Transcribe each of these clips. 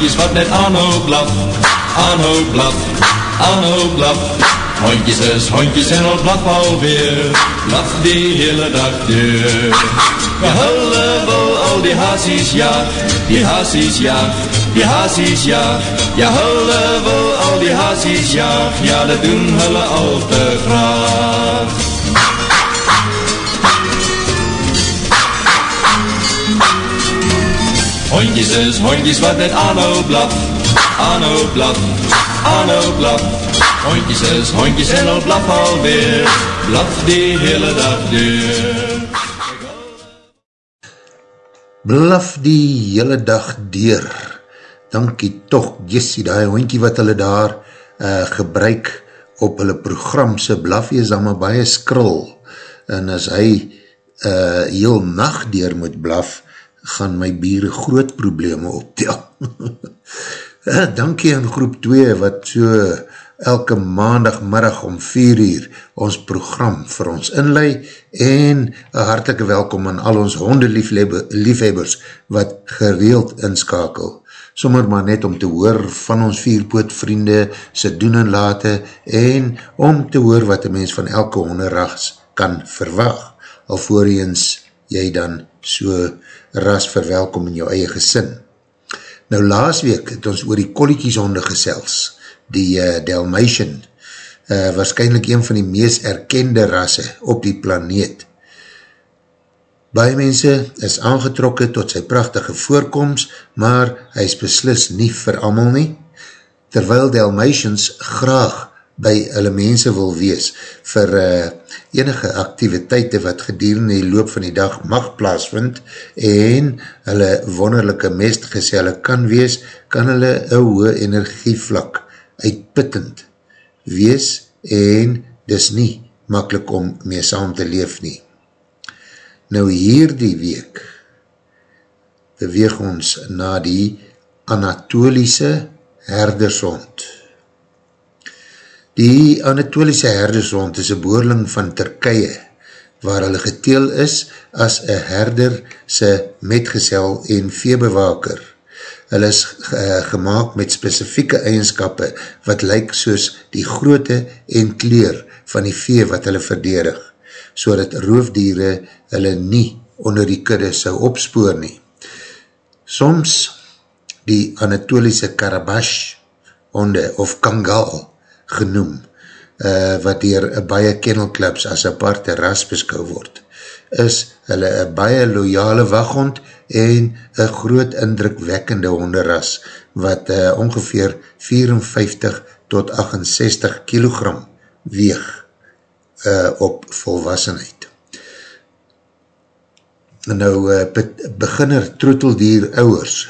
Hondjes wat net aanhoop blaf, aanhoop blaf, aanhoop blaf. Hondjes hondjes en al blaf alweer, blaf die hele dag deur. Ja, wil al die haasies jaag, die haasies jaag, die jaag. Ja, hulle wil al die haasies jaag, ja, dat doen hulle al te graag. Hondjes is hondjes wat net aanhoop blaf, aanhoop blaf, aanhoop blaf. Hondjes is hondjes en al blaf alweer, blaf die hele dag deur. Blaf die hele dag deur. Dankie toch, Jessie, die hondje wat hulle daar uh, gebruik op hulle programse blaf, is allemaal baie skril. En as hy uh, heel nacht deur moet blaf, gaan my bieren groot probleme optel. Eh, dankie aan groep 2 wat so elke maandagmiddag om 4 uur ons program vir ons inlei en een hartelike welkom aan al ons hondeliefhebbers wat gereeld inskakel. Sommer maar net om te hoor van ons vierpoot vriende, sy doen en late en om te hoor wat een mens van elke honderrags kan verwag, alvorens jy dan so ras verwelkom in jou eie gesin. Nou laas week het ons oor die kolletjieshonde gesels, die uh, Dalmatian, uh, waarschijnlijk een van die meest erkende rasse op die planeet. Baie mense is aangetrokken tot sy prachtige voorkomst, maar hy is beslis nie vir amal nie, terwyl Dalmatians graag by hulle mense wil wees vir uh, enige activiteite wat gedurende die loop van die dag mag plaasvind en hulle wonderlijke mestgezelle kan wees, kan hulle een hoge energievlak uitputtend wees en dis nie makkelijk om mee saam te leef nie. Nou hier die week beweeg ons na die Anatoliese herdershond. Die Anatoliese herdershond is een boorling van Turkije, waar hulle geteel is as een herder sy metgezel en veebewaker. Hulle is uh, gemaakt met specifieke eigenskappe wat lyk soos die groote en kleur van die vee wat hulle verdedig, so dat roofdiere hulle nie onder die kudde sou opspoor nie. Soms die Anatoliese Karabash honde of Kangal genoem, uh, wat dier baie kennelclubs as aparte ras beskou word, is hulle een baie loyale waghond en een groot indrukwekkende honderras, wat uh, ongeveer 54 tot 68 kilogram weeg uh, op volwassenheid. Nou, uh, beginner troeteldier ouwers,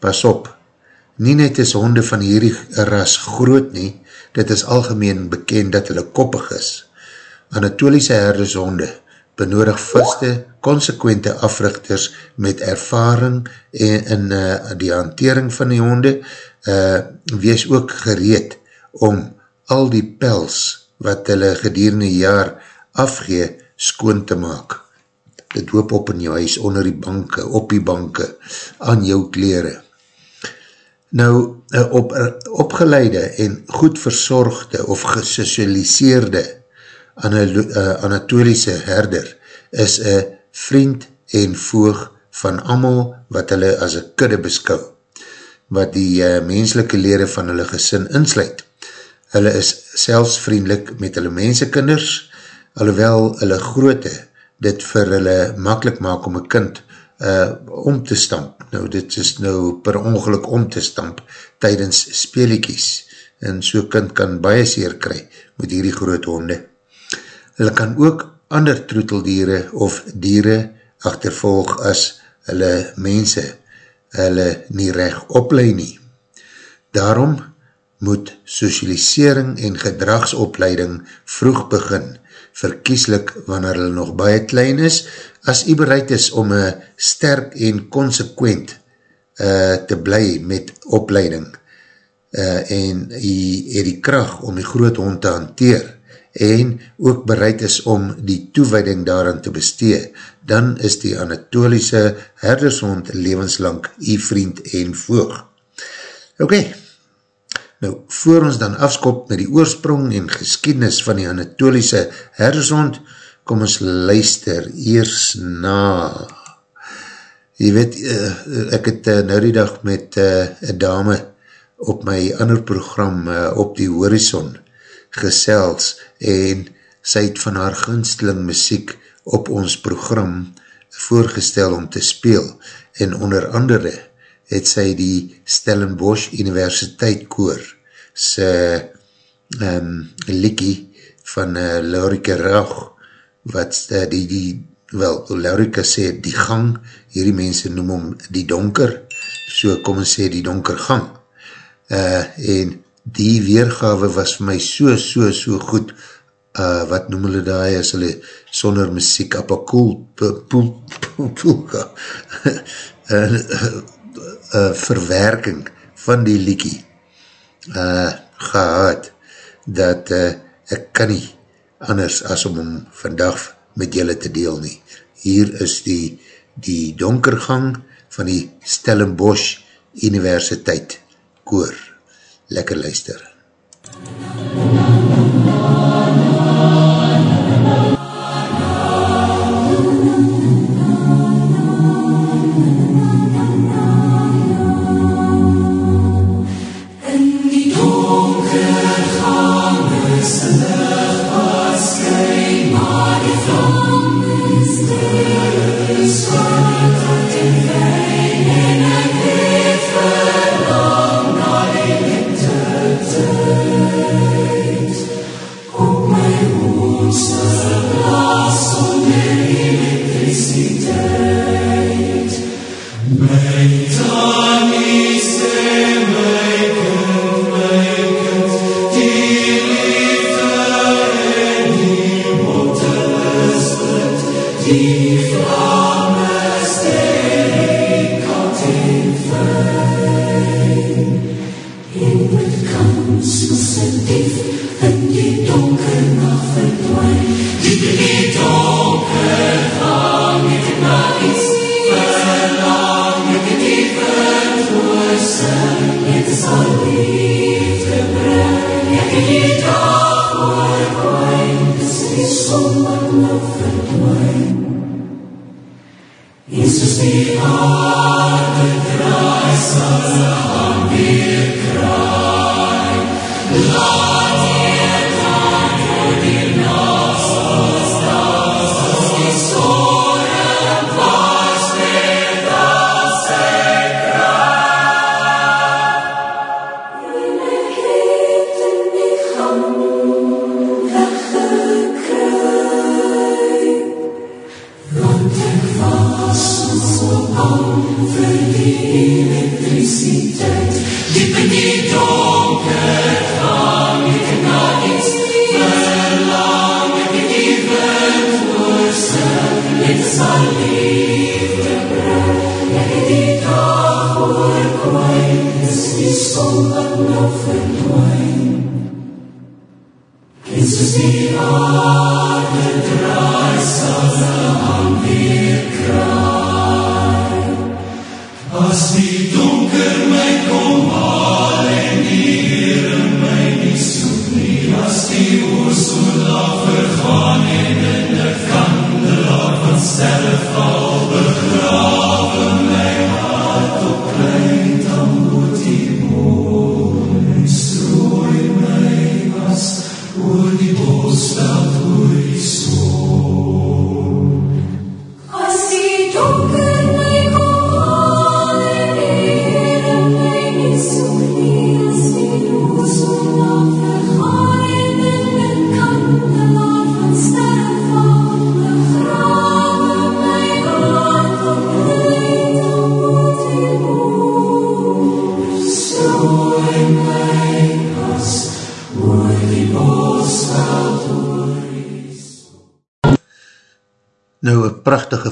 pas op, nie net is honde van hierdie ras groot nie, dit is algemeen bekend dat hulle koppig is. Anatoliese herdeshonde benodig vaste, consequente africhters met ervaring en in uh, die hantering van die honde, uh, wees ook gereed om al die pels wat hulle gedierende jaar afgee, skoon te maak. Dit hoop op in jou huis, onder die banke, op die banke, aan jou kleren. Nou, op, opgeleide en goed verzorgde of gesocialiseerde Anatoliese herder is een vriend en voog van amal wat hulle as een kudde beskou, wat die uh, menselike lere van hulle gesin insluit. Hulle is selfs vriendelik met hulle mensekinders, alhoewel hulle groote dit vir hulle makkelijk maak om een kind uh, om te stamp. Nou, dit is nou per ongeluk om te stamp tydens speeliekies. En so kind kan baie seer kry met hierdie groot honde. Hulle kan ook ander troeteldiere of diere achtervolg as hulle mense hulle nie recht opleid nie. Daarom moet socialisering en gedragsopleiding vroeg begin, verkieslik wanneer hulle nog baie klein is, as jy bereid is om een sterk en consequent uh, te bly met opleiding uh, en jy het die kracht om die groot hond te hanteer en ook bereid is om die toewijding daaraan te bestee, dan is die Anatoliese herdershond levenslang jy vriend en voog. Okay. Nou, voor ons dan afskop met die oorsprong en geskiednis van die Anatoliese herdershond, kom ons luister eers na. Je weet, uh, ek het uh, nou die dag met eh, een uh, dame op my ander program uh, op die horizon gesels en sy het van haar gunsteling muziek op ons program voorgestel om te speel. En onder andere het sy die Stellenbosch Universiteit koor sy um, ehm, liekie van uh, Laurike Rauch wat uh, die, die wel, Laurike sê die gang, hierdie mense noem hom die donker, so kom ons sê die donker gang. Uh, en die weergawe was vir my so, so, so goed. Uh, wat noem hulle daai as hulle sonder muziek apakoel poel, poel, poel, poel, uh, verwerking van die liekie uh, gehad, dat uh, ek kan nie anders as om hom vandag met julle te deel nie. Hier is die, die donkergang van die Stellenbosch Universiteit koor. Lekker luister. Nou, Jesus, the Lord.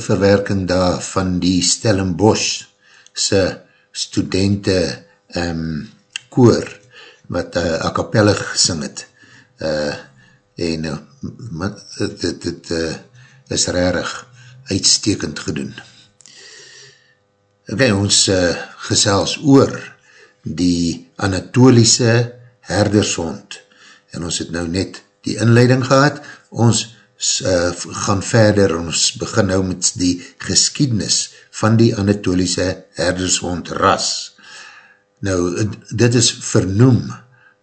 Verwerking daar van die Stellenbosch se studenten um, koor wat uh, a cappelle gesing het. Uh, en uh, dit, dit uh, is rarig uitstekend gedoen. Ok, ons uh, gesels oor die Anatoliese herdershond. En ons het nou net die inleiding gehad. Ons uh, gaan verder, ons begin nou met die geskiednis van die Anatoliese herdershond ras. Nou, dit is vernoem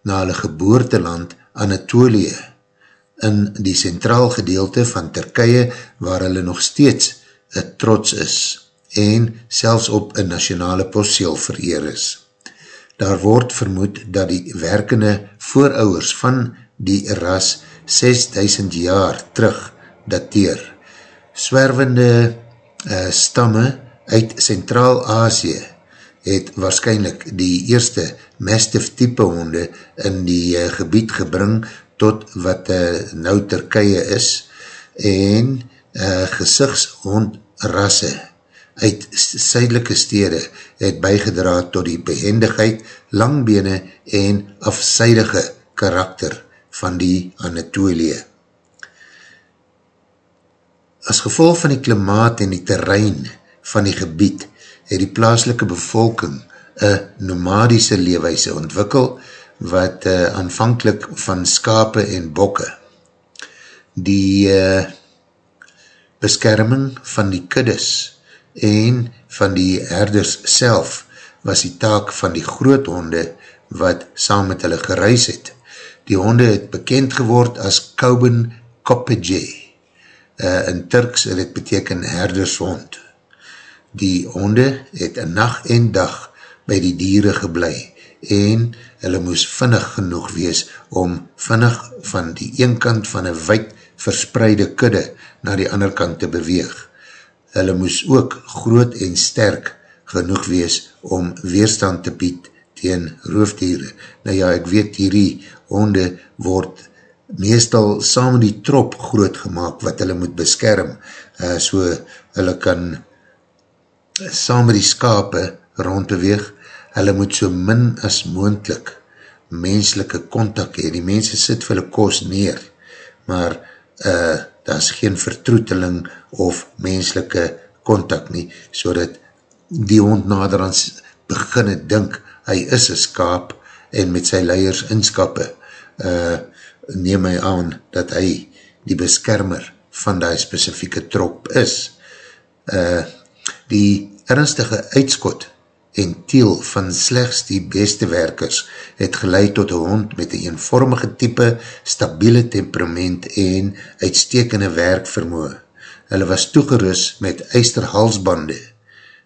na hulle geboorteland Anatolië in die centraal gedeelte van Turkije waar hulle nog steeds een trots is en selfs op een nationale posteel vereer is. Daar word vermoed dat die werkende voorouders van die ras 6000 jaar terug dateer. Swervende uh, stamme uit Centraal-Azië het waarschijnlijk die eerste mastiff type honde in die uh, gebied gebring tot wat uh, nou Turkije is en uh, gezichtshondrasse uit suidelike stede het bijgedra tot die behendigheid, langbene en afseidige karakter van die Anatolie. As gevolg van die klimaat en die terrein van die gebied, het die plaaslike bevolking een nomadische leewijse ontwikkel, wat uh, aanvankelijk van skape en bokke. Die uh, beskerming van die kuddes en van die herders self was die taak van die groothonde wat saam met hulle gereis het. Die honde het bekend geword as Kauben Koppeje. Uh, in Turks het het beteken herdershond. Die honde het een nacht en dag by die dieren geblei en hulle moes vinnig genoeg wees om vinnig van die een kant van een wijd verspreide kudde na die ander kant te beweeg. Hulle moes ook groot en sterk genoeg wees om weerstand te bied teen roofdieren. Nou ja, ek weet hierdie honde word meestal saam die trop groot gemaakt wat hulle moet beskerm, uh, so hulle kan saam die skape rondbeweeg, hulle moet so min as moendlik menselike kontak hee, die mense sit vir hulle kos neer, maar uh, daar is geen vertroeteling of menselike kontak nie, so dat die hond nader aan beginne dink, hy is een skaap en met sy leiers inskappe uh, neem hy aan dat hy die beskermer van die specifieke trop is. Uh, die ernstige uitskot en tiel van slechts die beste werkers het geleid tot een hond met een eenvormige type, stabiele temperament en uitstekende werkvermoe. Hulle was toegerus met eisterhalsbande,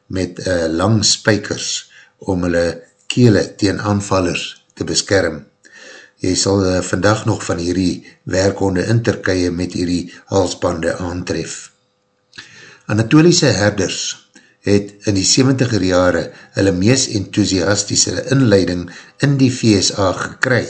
met uh, lang spijkers om hulle kele teen aanvallers te beskerm. Jy sal uh, vandag nog van hierdie werkhonde in Turkije met hierdie halsbande aantref. Anatoliese herders het in die 70er jare hulle mees enthousiastische inleiding in die VSA gekry,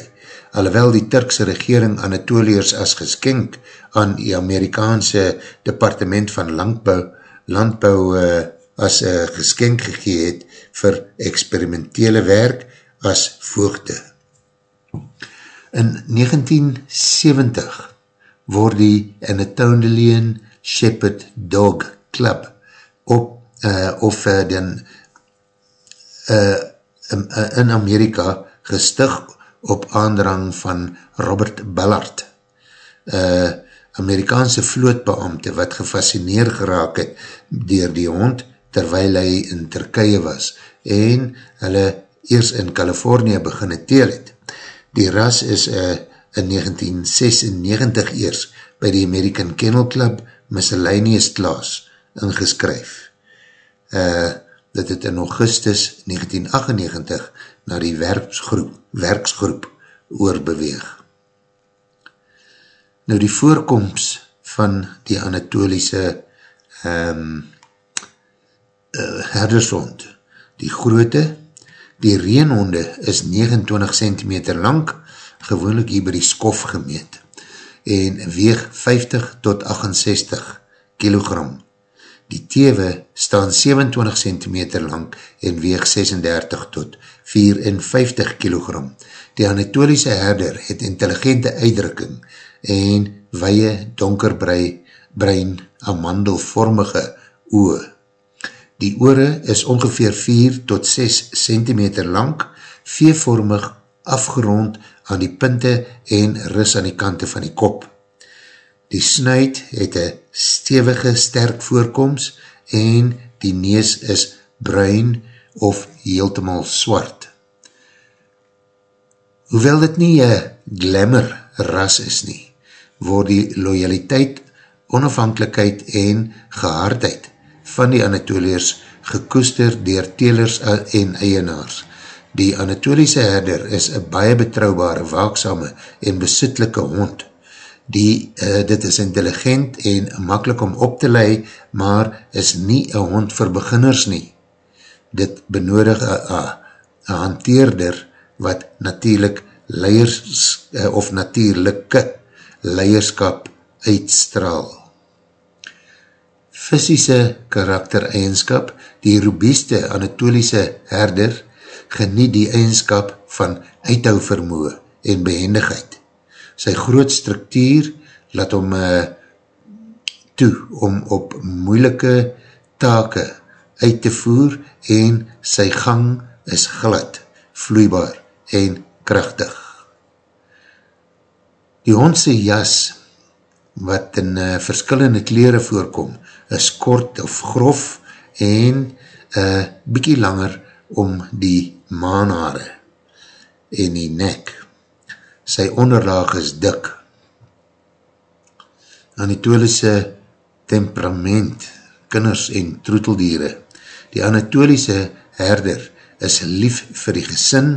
alhoewel die Turkse regering Anatoliërs as geskenk aan die Amerikaanse departement van landbouw, landbouw uh, as uh, geskenk gegee het vir experimentele werk as voogte. In 1970 word die Anatolian Shepherd Dog Club op uh, of uh, den uh, in, in Amerika gestig op aandrang van Robert Ballard, uh, Amerikaanse vlootbeamte wat gefascineer geraak het dier die hond terwijl hy in Turkije was en hulle eers in Californië beginne teel het. Die ras is uh, in 1996 eers by die American Kennel Club Miscellaneous Class ingeskryf. Uh, dit het in augustus 1998 na die werksgroep, werksgroep oorbeweeg. Nou die voorkomst van die Anatoliese um, uh, herdershond, die groote, die reenhonde is 29 cm lang, gewoonlik hier by die skof gemeet, en weeg 50 tot 68 kilogram. Die tewe staan 27 cm lang en weeg 36 tot 54 kg. Die Anatoliese herder het intelligente uitdrukking en weie donkerbrein amandelvormige oe. Die oore is ongeveer 4 tot 6 cm lang, veevormig afgerond aan die pinte en ris aan die kante van die kop. Die snuit het een stevige sterk voorkomst en die nees is bruin of heeltemal swart. Hoewel dit nie een glamour ras is nie, word die loyaliteit, onafhankelijkheid en gehaardheid van die Anatoliërs gekoester dier telers en eienaars. Die Anatoliese herder is een baie betrouwbare, waaksame en besittelike hond, die, uh, dit is intelligent en makkelijk om op te lei, maar is nie een hond vir beginners nie. Dit benodig een hanteerder wat natuurlijk leiers, uh, of natuurlijke leierskap uitstraal. Fysische karaktereigenskap, die robuuste anatoliese herder, geniet die eigenskap van uithou vermoe en behendigheid sy groot structuur laat hom uh, toe om op moeilike take uit te voer en sy gang is glad, vloeibaar en krachtig. Die hondse jas wat in uh, verskillende kleren voorkom is kort of grof en uh, bykie langer om die maanhare en die nek sy onderlaag is dik. Anatoliese temperament, kinders en troeteldiere. Die Anatoliese herder is lief vir die gesin,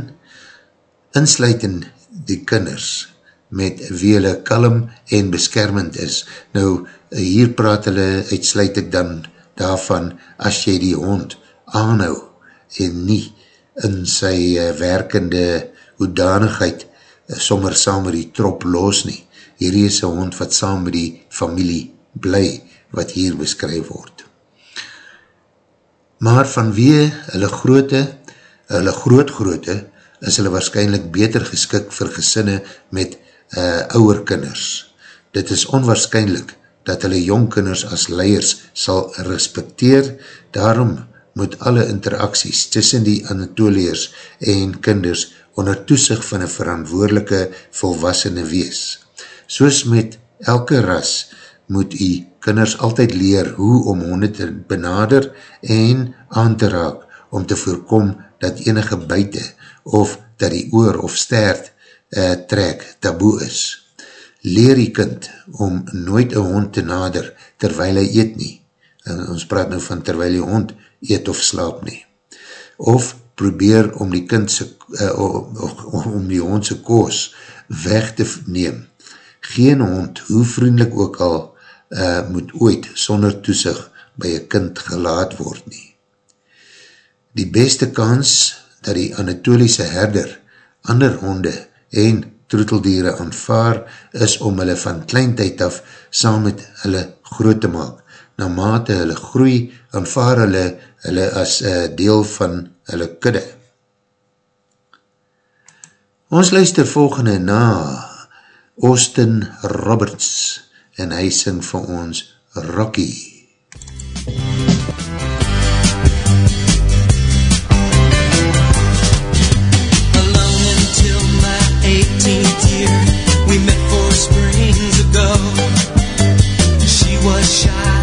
insluitend die kinders, met wie hulle kalm en beskermend is. Nou, hier praat hulle, uitsluit ek dan daarvan, as jy die hond aanhou, en nie in sy uh, werkende hoedanigheid sommer saam met die trop los nie. Hierdie is een hond wat saam met die familie bly, wat hier beskryf word. Maar vanwee hulle groote, hulle groot groote, is hulle waarschijnlijk beter geskik vir gesinne met uh, ouwer kinders. Dit is onwaarschijnlijk dat hulle jongkinders as leiers sal respekteer, daarom moet alle interacties tussen die Anatoliërs en kinders onder toesig van een verantwoordelike volwassene wees. Soos met elke ras moet die kinders altyd leer hoe om honde te benader en aan te raak om te voorkom dat enige buite of dat die oor of stert uh, trek taboe is. Leer die kind om nooit een hond te nader terwijl hy eet nie. En ons praat nou van terwijl die hond eet of slaap nie. Of probeer om die kind se, uh, om die hond se koos weg te neem. Geen hond, hoe vriendelik ook al, uh, moet ooit sonder toesig by een kind gelaat word nie. Die beste kans dat die Anatoliese herder ander honde en troeteldiere aanvaar is om hulle van kleintyd af saam met hulle groot te maak. Na mate hulle groei, aanvaar hulle hulle as deel van hulle kudde. Ons luister volgende na Austin Roberts en hy sing vir ons Rocky. Alone was shy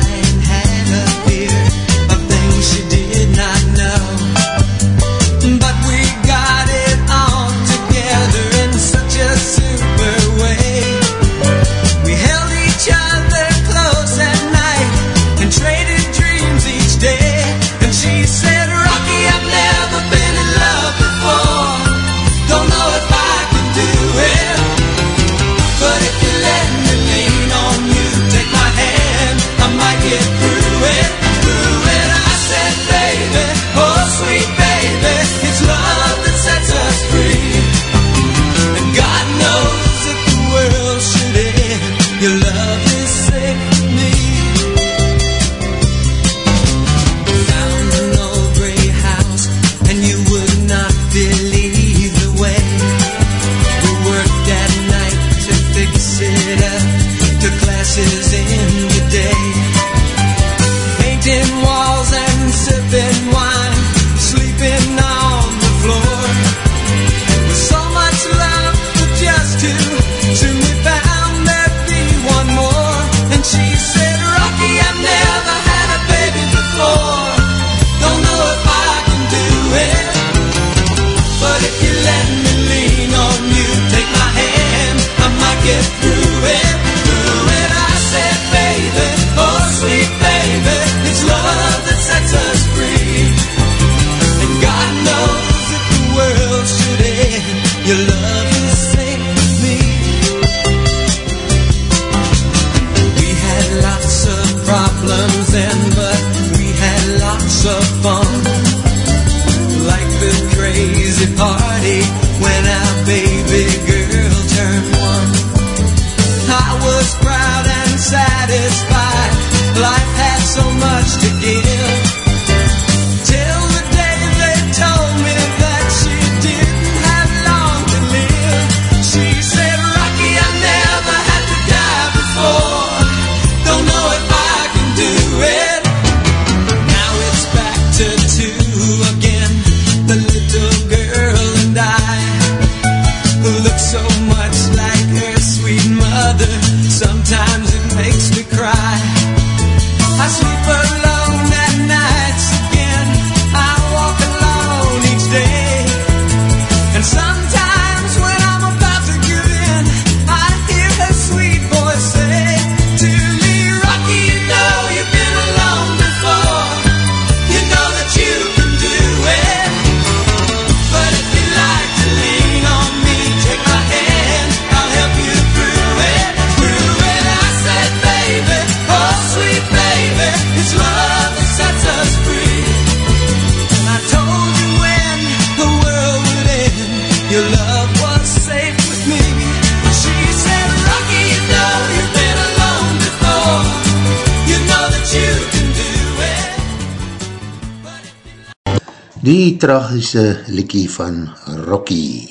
Die tragische liekie van Rocky,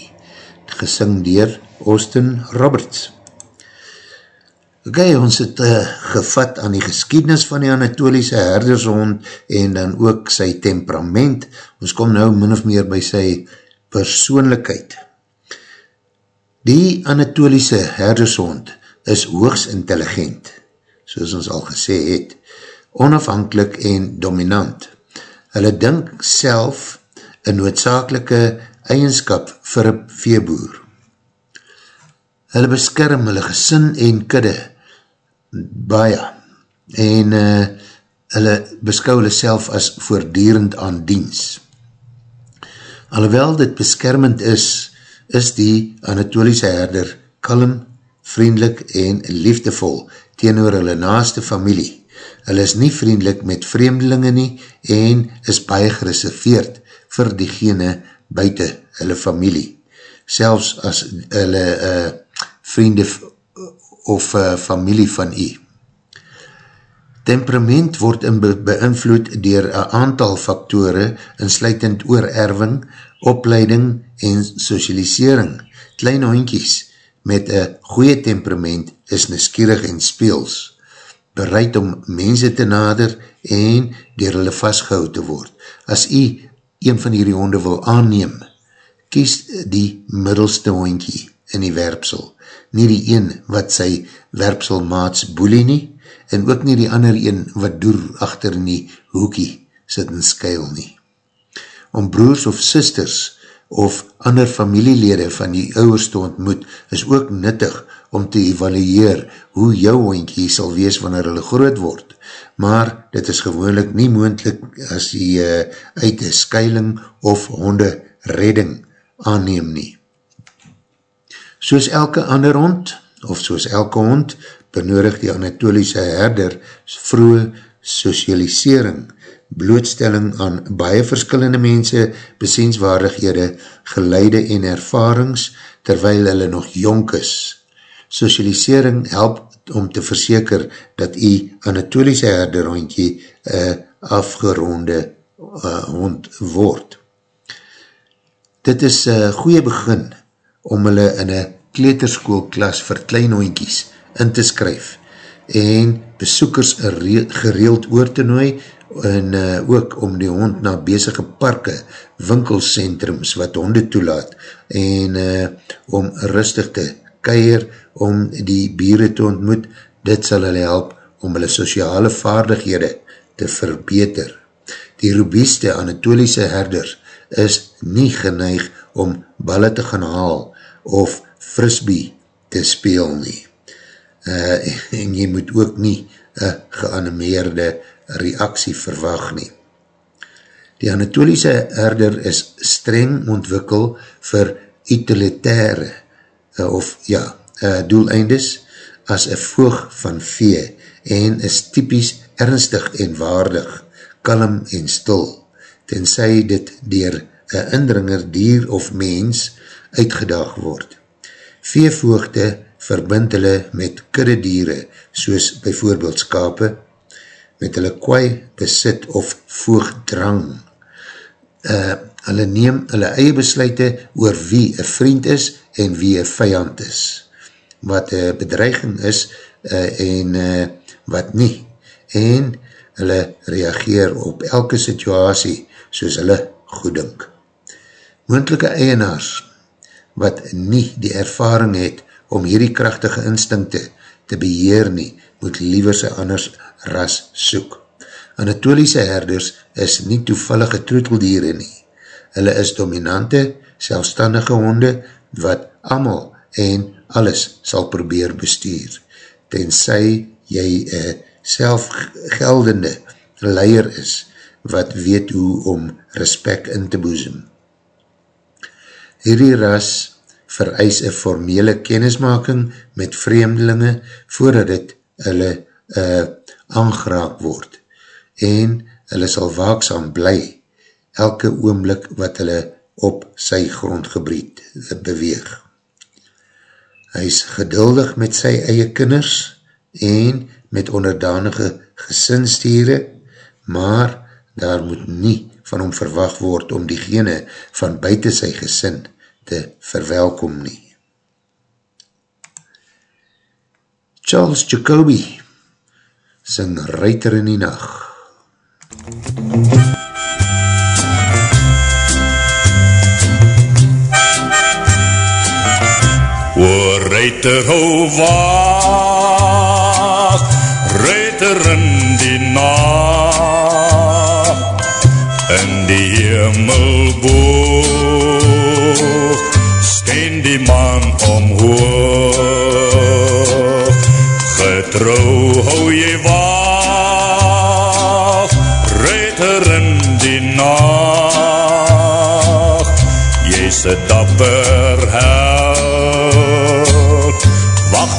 gesing dier Austin Roberts. Ok, ons het uh, gevat aan die geskiednis van die Anatoliese herdershond en dan ook sy temperament. Ons kom nou min of meer by sy persoonlikheid. Die Anatoliese herdershond is hoogs intelligent, soos ons al gesê het, onafhankelijk en dominant. Hulle dink self een noodzakelike eigenskap vir een veeboer. Hulle beskerm hulle gesin en kudde baie en uh, hulle beskou hulle self as voordierend aan diens. Alhoewel dit beskermend is, is die Anatoliese herder kalm, vriendelik en liefdevol teenoor hulle naaste familie. Hulle is nie vriendelik met vreemdelinge nie en is baie gereserveerd vir diegene buiten hulle familie. Selfs as hulle uh, vriende of uh, familie van u. Temperament word in be beïnvloed dier een aantal faktore, insluitend oorerving, opleiding en socialisering. Klein hondjies met een goeie temperament is neskierig en speels, bereid om mense te nader en dier hulle vastgehoud te word. As u een van hierdie honde wil aanneem, kies die middelste hondjie in die werpsel, nie die een wat sy werpselmaats boelie nie, en ook nie die ander een wat doer achter in die hoekie sit en skuil nie. Om broers of sisters of ander familielede van die ouwers te ontmoet is ook nuttig om te evalueer hoe jou hondkie sal wees wanneer hulle groot word, maar dit is gewoonlik nie moendlik as die uh, uit die skuiling of honde redding aanneem nie. Soos elke ander hond, of soos elke hond, benodig die Anatoliese herder vroege socialisering, blootstelling aan baie verskillende mense, besienswaardighede, geleide en ervarings, terwyl hulle nog jonk is. Socialisering help om te verseker dat die Anatoliese herder hondje een afgeronde uh, hond word. Dit is een goeie begin om hulle in een kleterskoolklas vir klein hondjies in te skryf en besoekers gereeld oor te nooi en uh, ook om die hond na bezige parke, winkelcentrums wat honde toelaat en uh, om rustig te keier om die bieren te ontmoet, dit sal hulle help om hulle sociale vaardighede te verbeter. Die robuuste Anatoliese herders is nie geneig om balle te gaan haal of frisbee te speel nie. Uh, en jy moet ook nie een geanimeerde reaksie verwag nie. Die Anatoliese herder is streng ontwikkel vir utilitaire uh, of ja, uh, doeleindes as een voog van vee en is typisch ernstig en waardig, kalm en stil, tenzij dit dier een indringer dier of mens uitgedaag word. Veevoogte verbind hulle met kudde diere, soos bijvoorbeeld skape, met hulle kwaai besit of voogdrang. Uh, hulle neem hulle eie besluite oor wie een vriend is en wie een vijand is. Wat een bedreiging is uh, en uh, wat nie. En hulle reageer op elke situasie soos hulle goedink. Moendelike eienaars wat nie die ervaring het om hierdie krachtige instinkte te beheer nie, moet liever sy anders ras soek. Anatoliese herders is nie toevallige troeteldiere nie. Hulle is dominante, selfstandige honde wat amal en alles sal probeer bestuur, tenzij jy een selfgeldende leier is, wat weet hoe om respect in te boezem. Hierdie ras vereis een formele kennismaking met vreemdelinge voordat het hulle uh, aangeraak word en hulle sal waaksam bly elke oomblik wat hulle op sy grondgebied beweeg. Hy is geduldig met sy eie kinders en met onderdanige gesinstiere, maar daar moet nie van hom verwacht word om diegene van buiten sy gesin te verwelkom nie. Charles Jacobi sing Ruiter in die Nacht. O Ruiter, ho wacht, Ruiter in die nacht, in die hemel boog, skyn die man omhoog, getrouw hou jy wacht, Ruiter in die nacht, jy's een dapper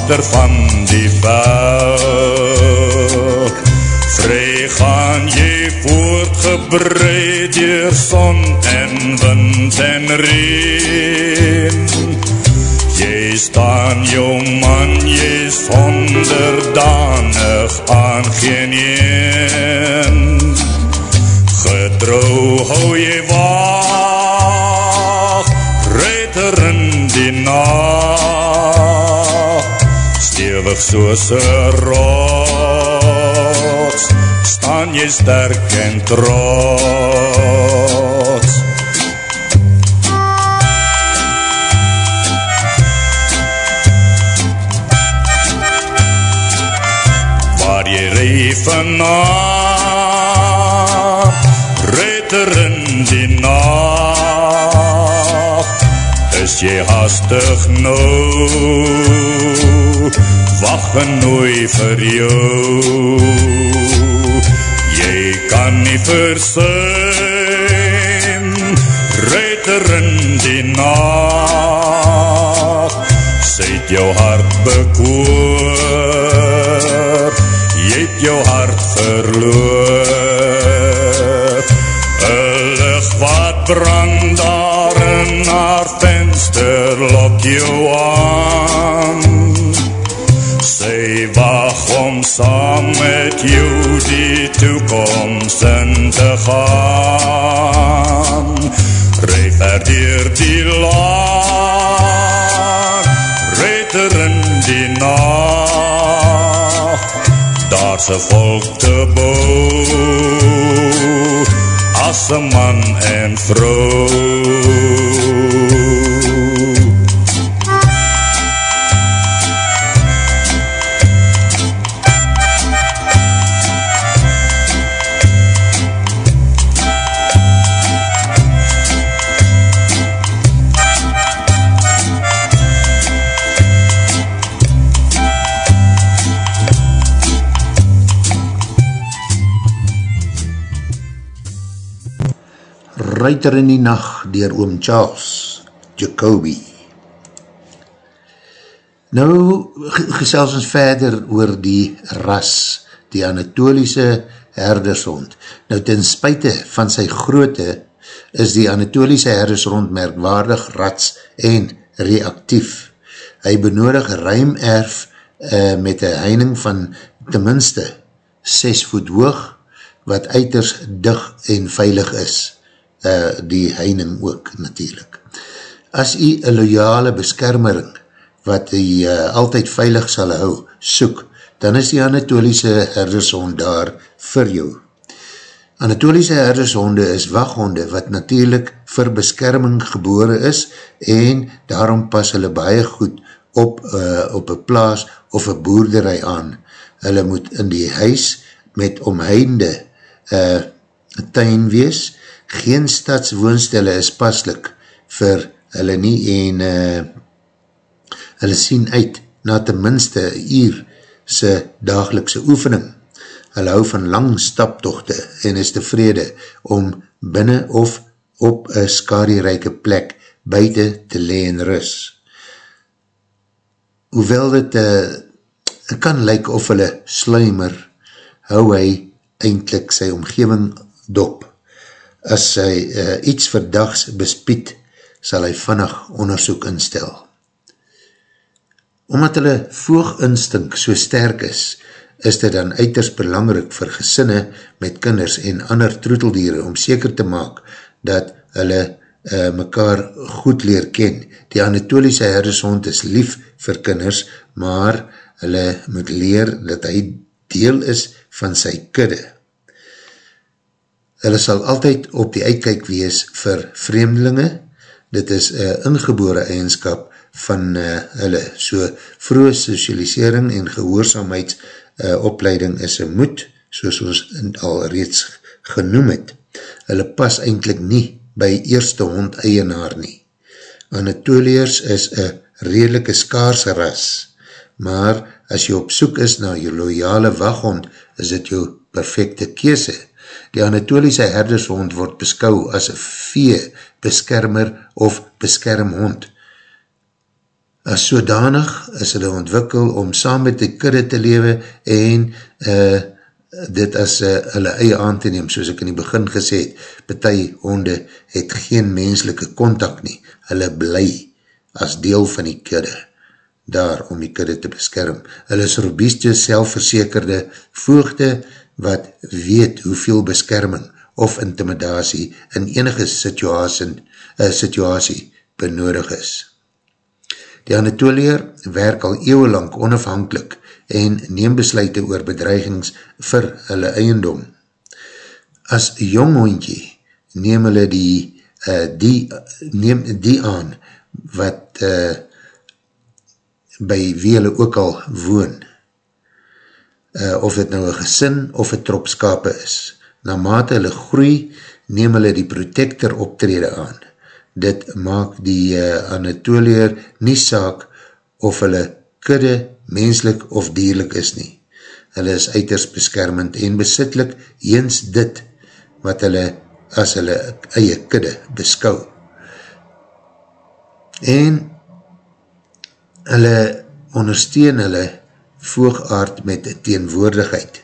wachter van die veld. Vry gaan jy voortgebreid dier son en wind en reen. Jy staan jou man, jy sonder danig aan geen een. Getrouw hou jy wacht, reiter in die nacht. Stevig soos een rots, staan jy sterk en trots. Waar jy ree vanaf, reiter in die nacht, is jy hastig nou, wacht en nooi vir jou. Jy kan nie versuim, reiter in die nacht, sy het jou hart bekoor, jy het jou hart verloor. Een licht wat brand jou aan. Sy wacht om saam met jou die toekomst in te gaan. Ry verdier die laan, reiter in die nacht. Daar's een volk te bouw, as een man en vrou. Ruiter in die Nacht dier oom Charles Jacobi. Nou gesels ons verder oor die ras die Anatoliese herdershond. Nou ten spuite van sy groote is die Anatoliese herdershond merkwaardig rats en reactief. Hy benodig ruim erf uh, met een heining van tenminste 6 voet hoog, wat uiters dig en veilig is, uh, die heining ook natuurlijk. As jy een loyale beskermering, wat jy uh, altyd veilig sal hou, soek, dan is die Anatoliese herdershond daar vir jou. Anatoliese herdershonde is waghonde wat natuurlijk vir beskerming gebore is en daarom pas hulle baie goed op, uh, op een plaas of een boerderij aan. Hulle moet in die huis met omheinde uh, tuin wees. Geen stadswoonstelle is paslik vir hulle nie en uh, hulle sien uit na ten minste uur sy dagelikse oefening. Hulle hou van lang staptochte en is tevrede om binnen of op een skarierijke plek buiten te leen rus. Hoewel dit uh, kan lyk of hulle sluimer, hou hy eindelijk sy omgeving dop. As hy uh, iets verdags bespied, sal hy vannig onderzoek instel. Omdat hulle vooginstink so sterk is, is dit dan uiters belangrik vir gesinne met kinders en ander troeteldiere om seker te maak dat hulle uh, mekaar goed leer ken. Die Anatoliese herdershond is lief vir kinders, maar hulle moet leer dat hy deel is van sy kudde. Hulle sal altyd op die uitkijk wees vir vreemdelinge. Dit is een ingebore eigenskap van uh, hulle. So vroege socialisering en gehoorzaamheids uh, opleiding is een moed, soos ons al reeds genoem het. Hulle pas eindelijk nie by eerste hond eienaar nie. Anatoliërs is een redelike skaarse ras, maar as jy op soek is na jou loyale waghond, is dit jou perfecte kese. Die Anatoliese herdershond word beskou as vee, beskermer of beskermhond, as sodanig is hulle ontwikkel om saam met die kudde te lewe en uh, dit as uh, hulle eie aan te neem, soos ek in die begin gesê het, betie honde het geen menselike contact nie, hulle bly as deel van die kudde, daar om die kudde te beskerm. Hulle is robuuste, selfverzekerde voogde wat weet hoeveel beskerming of intimidatie in enige situasie, uh, situasie benodig is. Die Anatolier werk al eeuwelang onafhankelijk en neem besluite oor bedreigings vir hulle eiendom. As jong hondje neem hulle die, uh, die, neem die aan wat uh, by wie hulle ook al woon. Uh, of het nou een gesin of een tropskape is. Na mate hulle groei, neem hulle die protector optrede aan dit maak die uh, Anatolier nie saak of hulle kudde menslik of dierlik is nie. Hulle is uiters beskermend en besitlik eens dit wat hulle as hulle eie kudde beskou. En hulle ondersteun hulle voogaard met teenwoordigheid.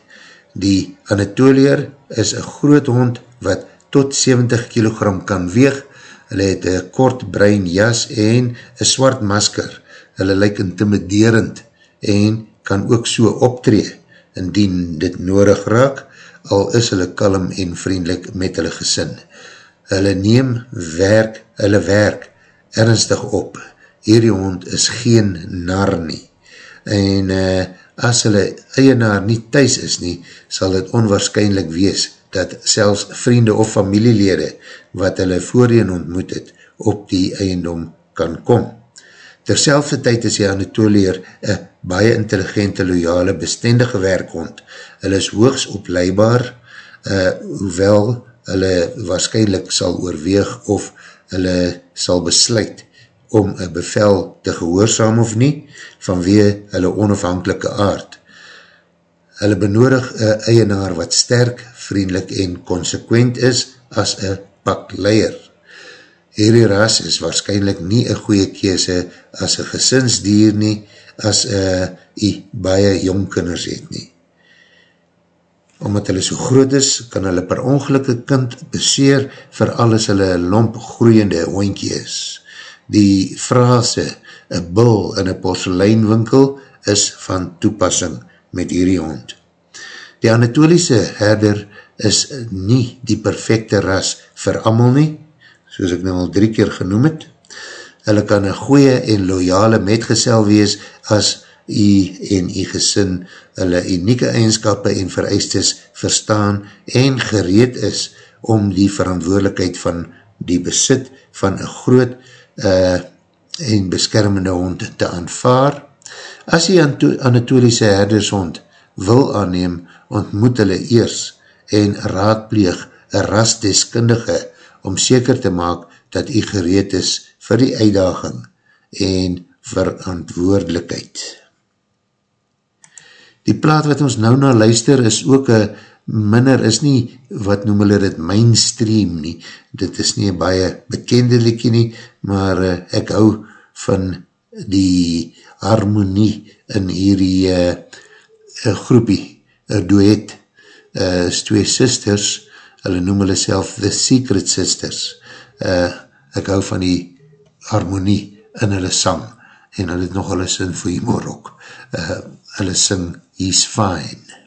Die Anatolier is een groot hond wat tot 70 kilogram kan weeg. Hulle het een kort bruin jas en een swart masker, hulle lyk intimiderend en kan ook so optree, indien dit nodig raak, al is hulle kalm en vriendelik met hulle gesin. Hulle neem werk, hulle werk ernstig op, hierdie hond is geen nar nie, en uh, as hulle eienaar nie thuis is nie, sal het onwaarschijnlijk wees, dat selfs vriende of familielede wat hulle voorheen ontmoet het op die eiendom kan kom. Terselfde tyd is die Anatolier een baie intelligente, loyale, bestendige werkhond. Hulle is hoogs opleibaar, uh, hoewel hulle waarschijnlijk sal oorweeg of hulle sal besluit om een bevel te gehoorzaam of nie, vanwee hulle onafhankelike aard. Hulle benodig een eienaar wat sterk, vriendelik en consequent is as een pak leier. Hierdie ras is waarschijnlijk nie een goeie kese as een gesinsdier nie, as jy baie jongkinders het nie. omdat hulle so groot is, kan hulle per ongelukke kind beseer vir alles hulle lomp groeiende hoentje is. Die frase, een bul in een porseleinwinkel, is van toepassing met hierdie hond. Die Anatoliese herder is nie die perfecte ras vir amal nie, soos ek nou al drie keer genoem het. Hulle kan een goeie en loyale metgesel wees as jy en jy gesin hulle unieke eigenskap en vereistes verstaan en gereed is om die verantwoordelikheid van die besit van een groot uh, en beskermende hond te aanvaar. As die Anatoliese herdershond wil aanneem, ontmoet hulle eers en raadpleeg een rasdeskundige om seker te maak dat jy gereed is vir die uitdaging en verantwoordelikheid. Die plaat wat ons nou na luister is ook een minder, is nie, wat noem hulle dit, mainstream nie. Dit is nie baie bekende liekie nie, maar uh, ek hou van die harmonie in hierdie uh, groepie, uh, duet, uh, is twee sisters, hulle noem hulle self The Secret Sisters. Uh, ek hou van die harmonie in hulle sang, en hulle het nog hulle sin vir humor ook. Uh, hulle sing he's fine.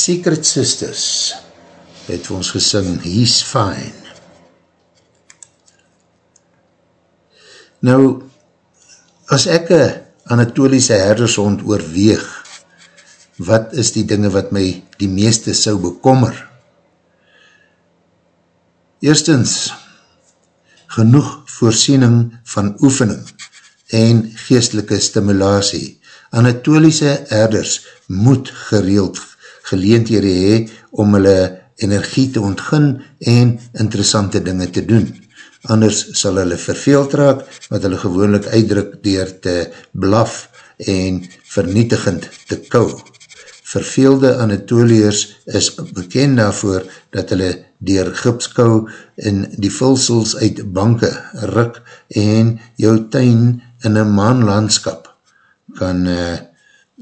Secret Sisters het vir ons gesing He's Fine. Nou, as ek een Anatoliese herdershond oorweeg, wat is die dinge wat my die meeste sou bekommer? Eerstens, genoeg voorsiening van oefening en geestelike stimulatie. Anatoliese herders moet gereeld geleendhede hee om hulle energie te ontgin en interessante dinge te doen anders sal hulle verveeld raak, wat hulle gewoonlik uitdruk dier te blaf en vernietigend te kou. Verveelde Anatoliërs is bekend daarvoor dat hulle dier gipskou in die vulsels uit banke ruk en jou tuin in een maanlandskap kan uh,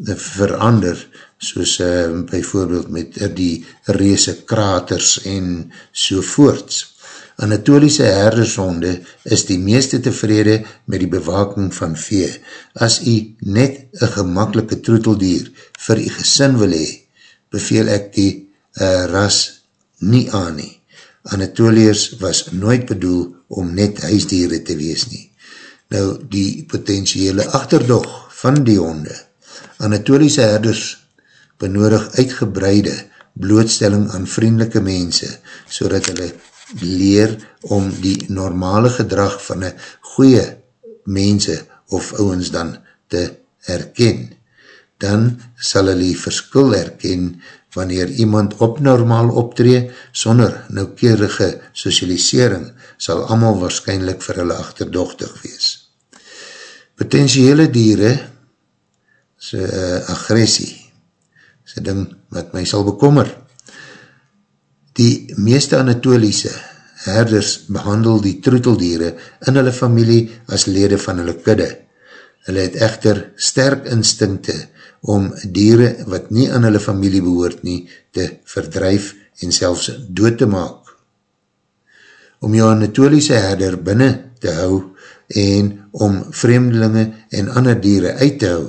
verander soos uh, bijvoorbeeld met die reese kraters en sovoorts. Anatoliese herdershonde is die meeste tevrede met die bewaking van vee. As jy net een gemakkelike troeteldier vir jy gesin wil hee, beveel ek die uh, ras nie aan nie. Anatoliërs was nooit bedoel om net huisdiere te wees nie. Nou, die potentiële achterdog van die honde. Anatoliese herders benodig uitgebreide blootstelling aan vriendelike mense, so dat hulle leer om die normale gedrag van een goeie mense of ouwens dan te herken. Dan sal hulle die verskil herken wanneer iemand op normaal optree sonder noukeerige socialisering sal allemaal waarschijnlijk vir hulle achterdochtig wees. Potentiële dieren sy uh, agressie sy ding wat my sal bekommer Die meeste Anatoliese herders behandel die troeteldiere in hulle familie as lede van hulle kudde. Hulle het echter sterk instinkte om diere wat nie aan hulle familie behoort nie te verdrijf en selfs dood te maak. Om jou Anatoliese herder binnen te hou en om vreemdelinge en ander diere uit te hou,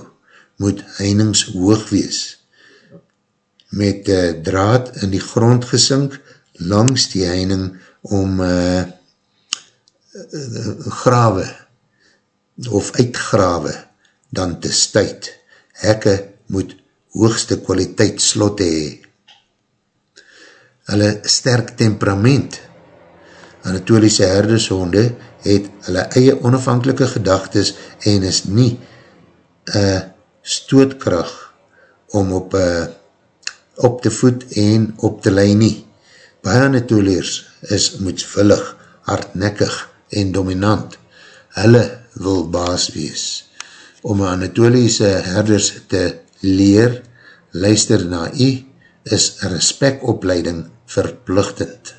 moet heinings hoog wees met uh, draad in die grond gesink langs die heining om uh, grawe of uitgrawe dan te stuit. Hekke moet hoogste kwaliteit slotte hee. Hulle sterk temperament. Anatoliese herdeshonde het hulle eie onafhankelike gedagtes en is nie uh, stootkracht om op uh, op te voed en op te lei nie. Baie Anatoliërs is moedsvullig, hardnekkig en dominant. Hulle wil baas wees. Om Anatoliese herders te leer, luister na u, is respectopleiding verplichtend.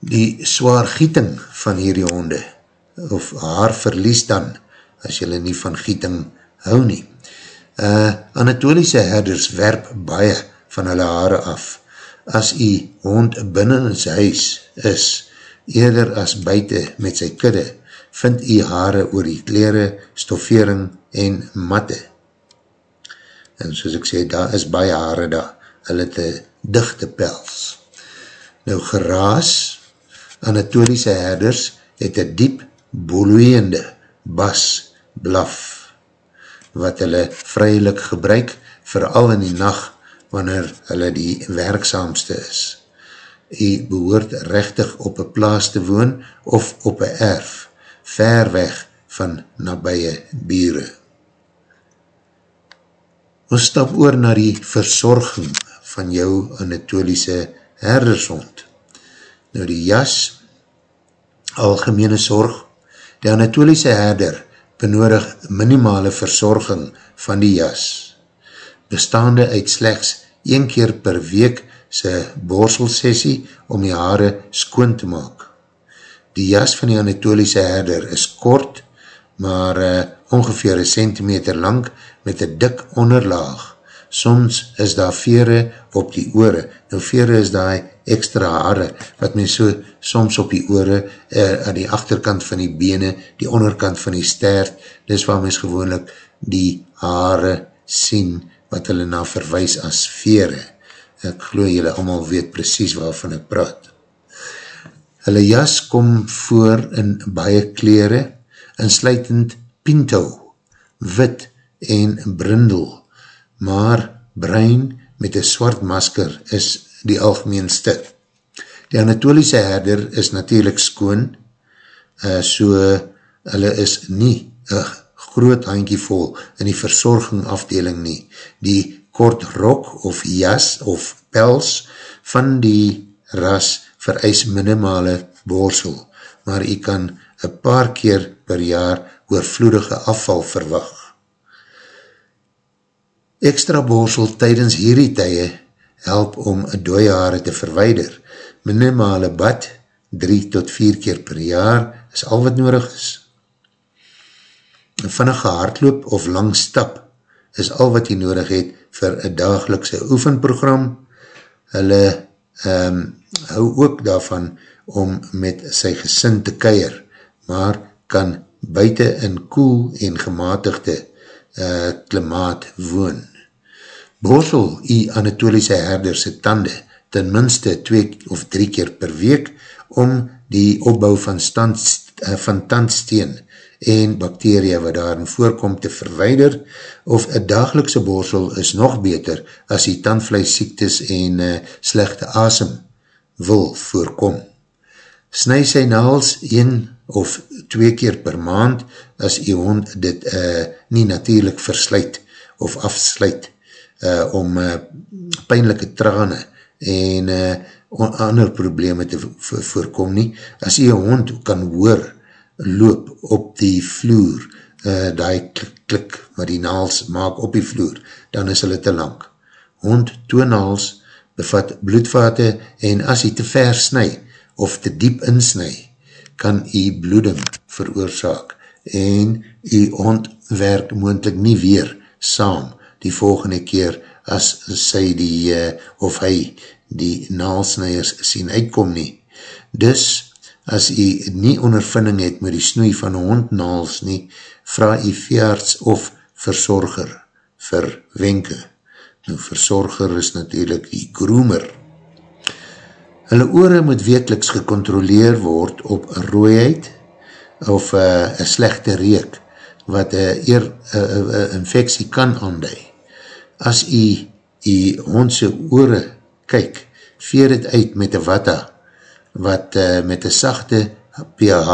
Die zwaar gieting van hierdie honde, of haar verlies dan, as jylle nie van gieting hou nie uh, Anatoliese herders werp baie van hulle haare af. As die hond binnen in sy huis is, eerder as buiten met sy kudde, vind die haare oor die kleren, stoffering en matte. En soos ek sê, daar is baie haare daar, hulle te dichte pels. Nou geraas, Anatoliese herders het een diep, boloeende bas blaf wat hulle vrylik gebruik, vooral in die nacht, wanneer hulle die werkzaamste is. Hy behoort rechtig op een plaas te woon of op een erf, ver weg van nabije bieren. Ons stap oor na die verzorging van jou Anatoliese herdershond. Nou die jas, algemene zorg, die Anatoliese herder, benodig minimale verzorging van die jas, bestaande uit slechts een keer per week sy borselsessie om die haare skoon te maak. Die jas van die Anatoliese herder is kort, maar uh, ongeveer een centimeter lang met een dik onderlaag. Soms is daar vere op die oore. Nou vere is daar extra haare, wat men so soms op die oore, uh, aan die achterkant van die bene, die onderkant van die stert, dis waar mens gewoonlik die haare sien wat hulle na verwijs as vere. Ek geloof julle allemaal weet precies waarvan ek praat. Hulle jas kom voor in baie kleren, insluitend pinto, wit en brindel, maar bruin met een swart masker is die algemeenste. Die Anatoliese herder is natuurlijk skoon, uh, so hulle is nie een groot handkie vol in die verzorging afdeling nie. Die kort rok of jas of pels van die ras vereis minimale borsel, maar jy kan een paar keer per jaar oorvloedige afval verwag. Extra borsel tydens hierdie tye help om dooie haare te verweider. Minimale bad, 3 tot 4 keer per jaar, is al wat nodig is. Van een gehaardloop of lang stap is al wat jy nodig het vir een dagelikse oefenprogram. Hulle um, hou ook daarvan om met sy gesin te keir, maar kan buiten in koel en gematigde uh, klimaat woon. Borsel die Anatoliese herderse tande ten minste twee of drie keer per week om die opbouw van, stand, uh, van tandsteen en bakteria wat daarin voorkom te verweider, of een dagelikse borsel is nog beter as die tandvleisziektes en uh, slechte asem wil voorkom. Sny sy naals een of twee keer per maand as die hond dit uh, nie natuurlijk versluit of afsluit uh, om uh, pijnlijke trane en uh, ander probleme te voorkom nie. As die hond kan hoor loop op die vloer, uh, die klik, klik wat die naals maak op die vloer, dan is hulle te lang. Hond toonaals bevat bloedvate en as hy te ver snu of te diep insnu, kan hy bloeding veroorzaak en hy hond werk moendlik nie weer saam die volgende keer as sy die uh, of hy die naalsnijers sien uitkom nie. Dus as hy nie ondervinding het met die snoei van hondnaals nie, vraag hy veearts of verzorger vir wenke. Nou, verzorger is natuurlijk die groomer. Hulle oore moet wekeliks gecontroleer word op rooiheid of eh, een uh, slechte reek wat een uh, uh, uh, infectie kan aanduid. As jy die hondse oore kyk, veer het uit met een watta wat uh, met een sachte pH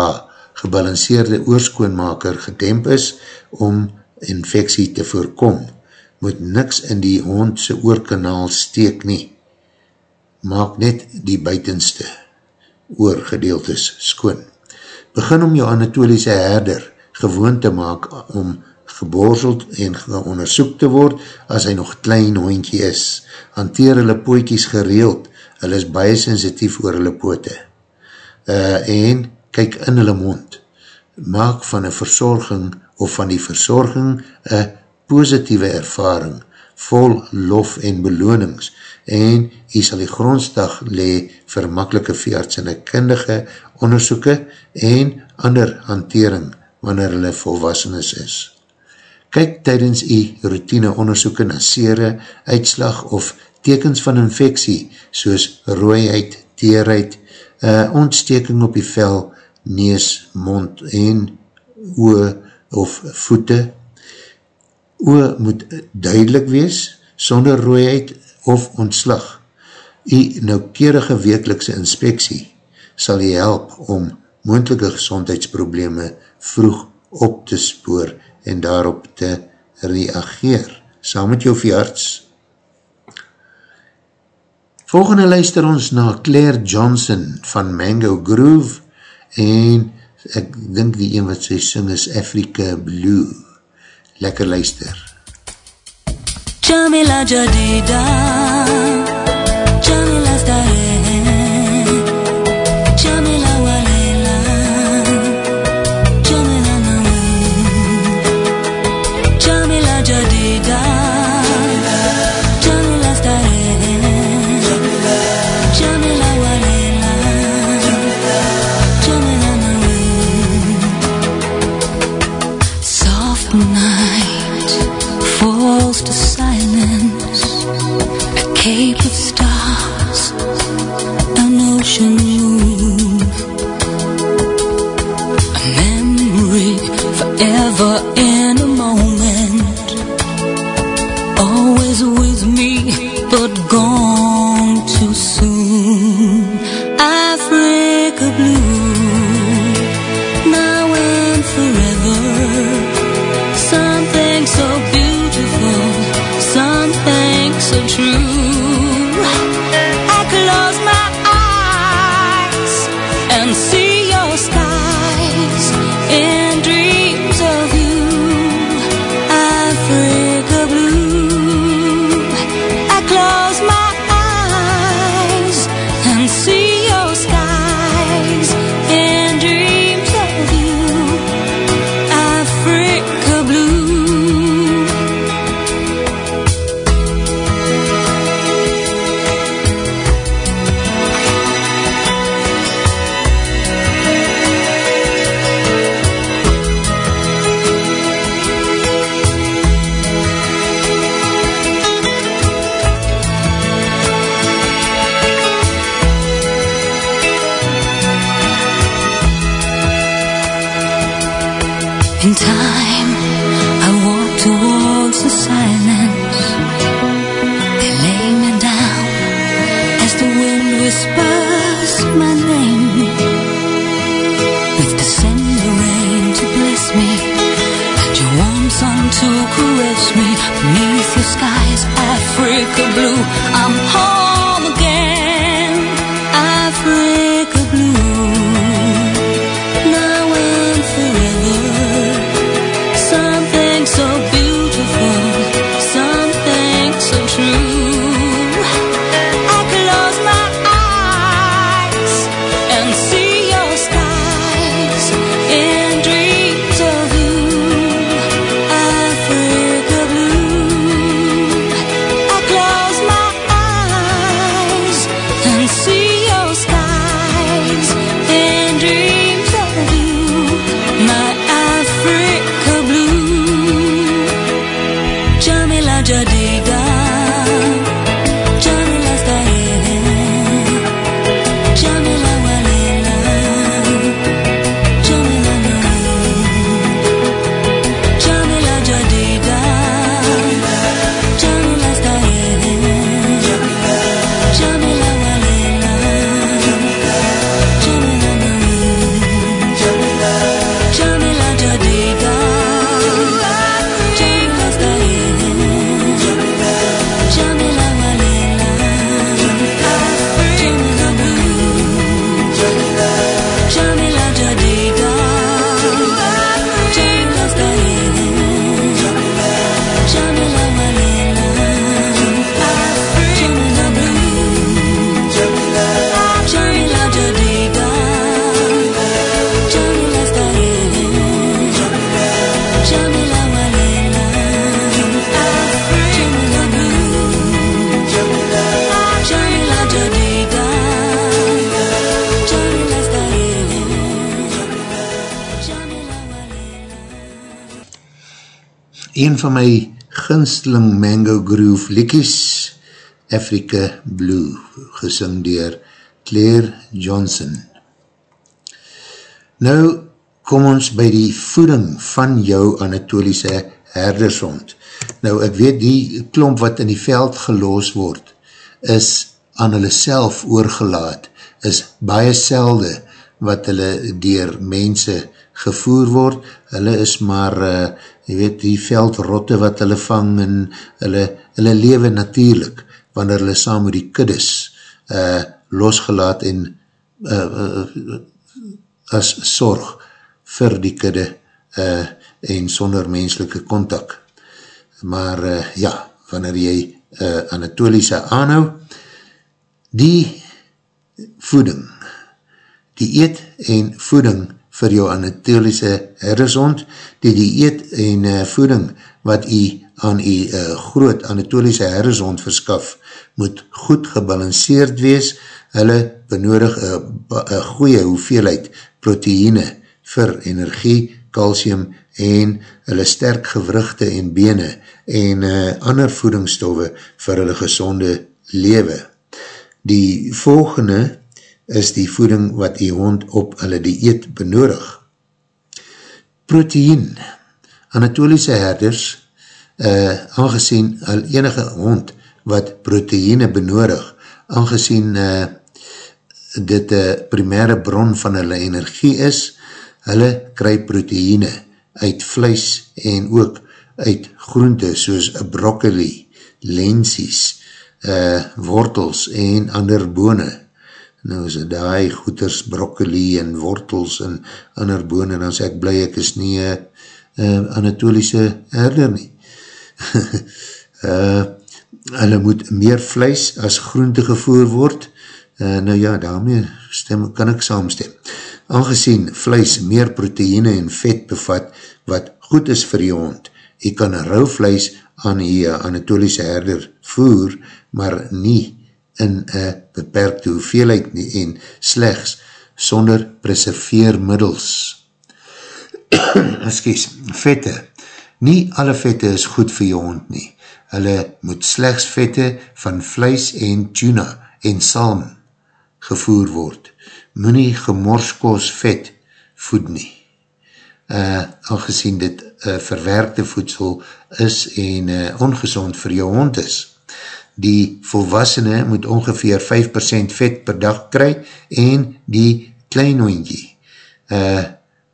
gebalanceerde oorskoonmaker gedemp is om infectie te voorkom moet niks in die hondse oorkanaal steek nie. Maak net die buitenste oorgedeeltes skoon. Begin om jou anatoliese herder gewoon te maak om geborseld en onderzoek te word as hy nog klein hondje is. Hanteer hulle pootjies gereeld, hulle is baie sensitief oor hulle poote. Uh, en kyk in hulle mond. Maak van een verzorging of van die verzorging een positieve ervaring, vol lof en belonings, en hy sal die grondstag le vir makkelike veearts en kundige onderzoeken en ander hantering wanneer hulle volwassenes is. Kyk tydens die routine onderzoeken na sere, uitslag of tekens van infectie, soos rooiheid, teerheid, uh, ontsteking op die vel, nees, mond en oe of voete, oe moet duidelik wees, sonder rooiheid of ontslag. Die noukerige wekelikse inspeksie sal jy help om moendelike gezondheidsprobleme vroeg op te spoor en daarop te reageer. Saam met jou veearts. Volgende luister ons na Claire Johnson van Mango Groove en ek dink die een wat sy sing is Africa Blue lekker luister. Jamila Jadida Jamila Starehe cape of stars, an ocean moon, a memory forever in een van my gunsteling Mango Groove likkies, Africa Blue, gesing dier Claire Johnson. Nou kom ons by die voeding van jou Anatoliese herdershond. Nou ek weet die klomp wat in die veld geloos word, is aan hulle self oorgelaat, is baie selde wat hulle dier mense gevoer word, hulle is maar, uh, jy weet, die veldrotte wat hulle vang en hulle, hulle lewe natuurlijk, wanneer hulle saam met die kuddes uh, losgelaat en uh, uh, as sorg vir die kudde uh, en sonder menselike contact. Maar uh, ja, wanneer jy uh, Anatoliese aanhou, die voeding, die eet en voeding vir jou Anatoliese herdershond, die dieet en uh, voeding wat jy aan jy uh, groot Anatoliese herdershond verskaf, moet goed gebalanceerd wees, hulle benodig een goeie hoeveelheid proteïne vir energie, calcium en hulle sterk gewrugte en bene en uh, ander voedingsstoffe vir hulle gezonde lewe. Die volgende is die voeding wat die hond op hulle dieet benodig. Proteïen. Anatoliese herders, uh, aangezien al enige hond wat proteïene benodig, aangezien uh, dit een primaire bron van hulle energie is, hulle kry proteïene uit vlees en ook uit groente soos broccoli, lensies, uh, wortels en ander bone. Nou is het die goeders broccoli en wortels en ander bone, dan sê ek bly ek is nie uh, anatoliese herder nie. uh, hulle moet meer vlees as groente gevoer word, uh, nou ja, daarmee stem, kan ek saamstem. Aangezien vlees meer proteïne en vet bevat, wat goed is vir die hond, jy kan rauw vlees aan die anatoliese herder voer, maar nie in een beperkte hoeveelheid nie en slechts sonder preserveermiddels. Excuse, vette. Nie alle vette is goed vir jou hond nie. Hulle moet slechts vette van vlees en tuna en salm gevoer word. Moe nie gemorskos vet voed nie. Uh, aangezien dit uh, verwerkte voedsel is en uh, ongezond vir jou hond is. Die volwassene moet ongeveer 5% vet per dag kry en die klein hondje, uh,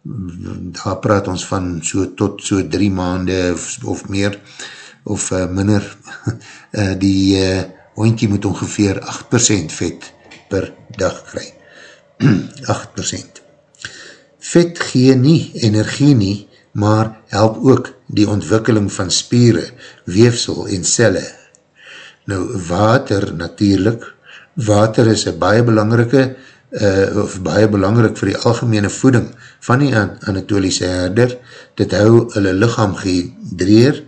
daar praat ons van so tot so drie maande of, of meer, of uh, minder, uh, die uh, hondje moet ongeveer 8% vet per dag kry. 8%. Vet gee nie energie nie, maar help ook die ontwikkeling van spieren, weefsel en celle. Nou, water natuurlijk, water is een baie belangrike, uh, of baie belangrik vir die algemene voeding van die anatoliese herder, dit hou hulle lichaam gehydreer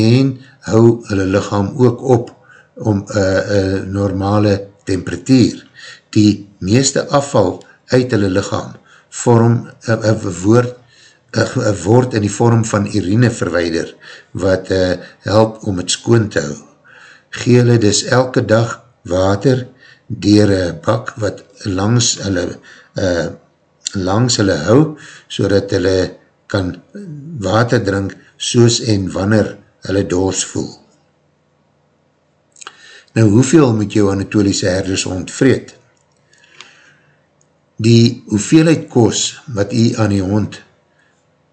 en hou hulle lichaam ook op om een uh, uh, normale temperatuur. Die meeste afval uit hulle lichaam vorm, uh, uh, woord, uh, word in die vorm van urine verweider, wat uh, help om het skoon te hou. Gee hulle dus elke dag water dier een bak wat langs hulle, uh, langs hulle hou, so dat hulle kan water drink soos en wanneer hulle doors voel. Nou, hoeveel moet jou anatoliese herders ontvreed? Die hoeveelheid kos wat jy aan die hond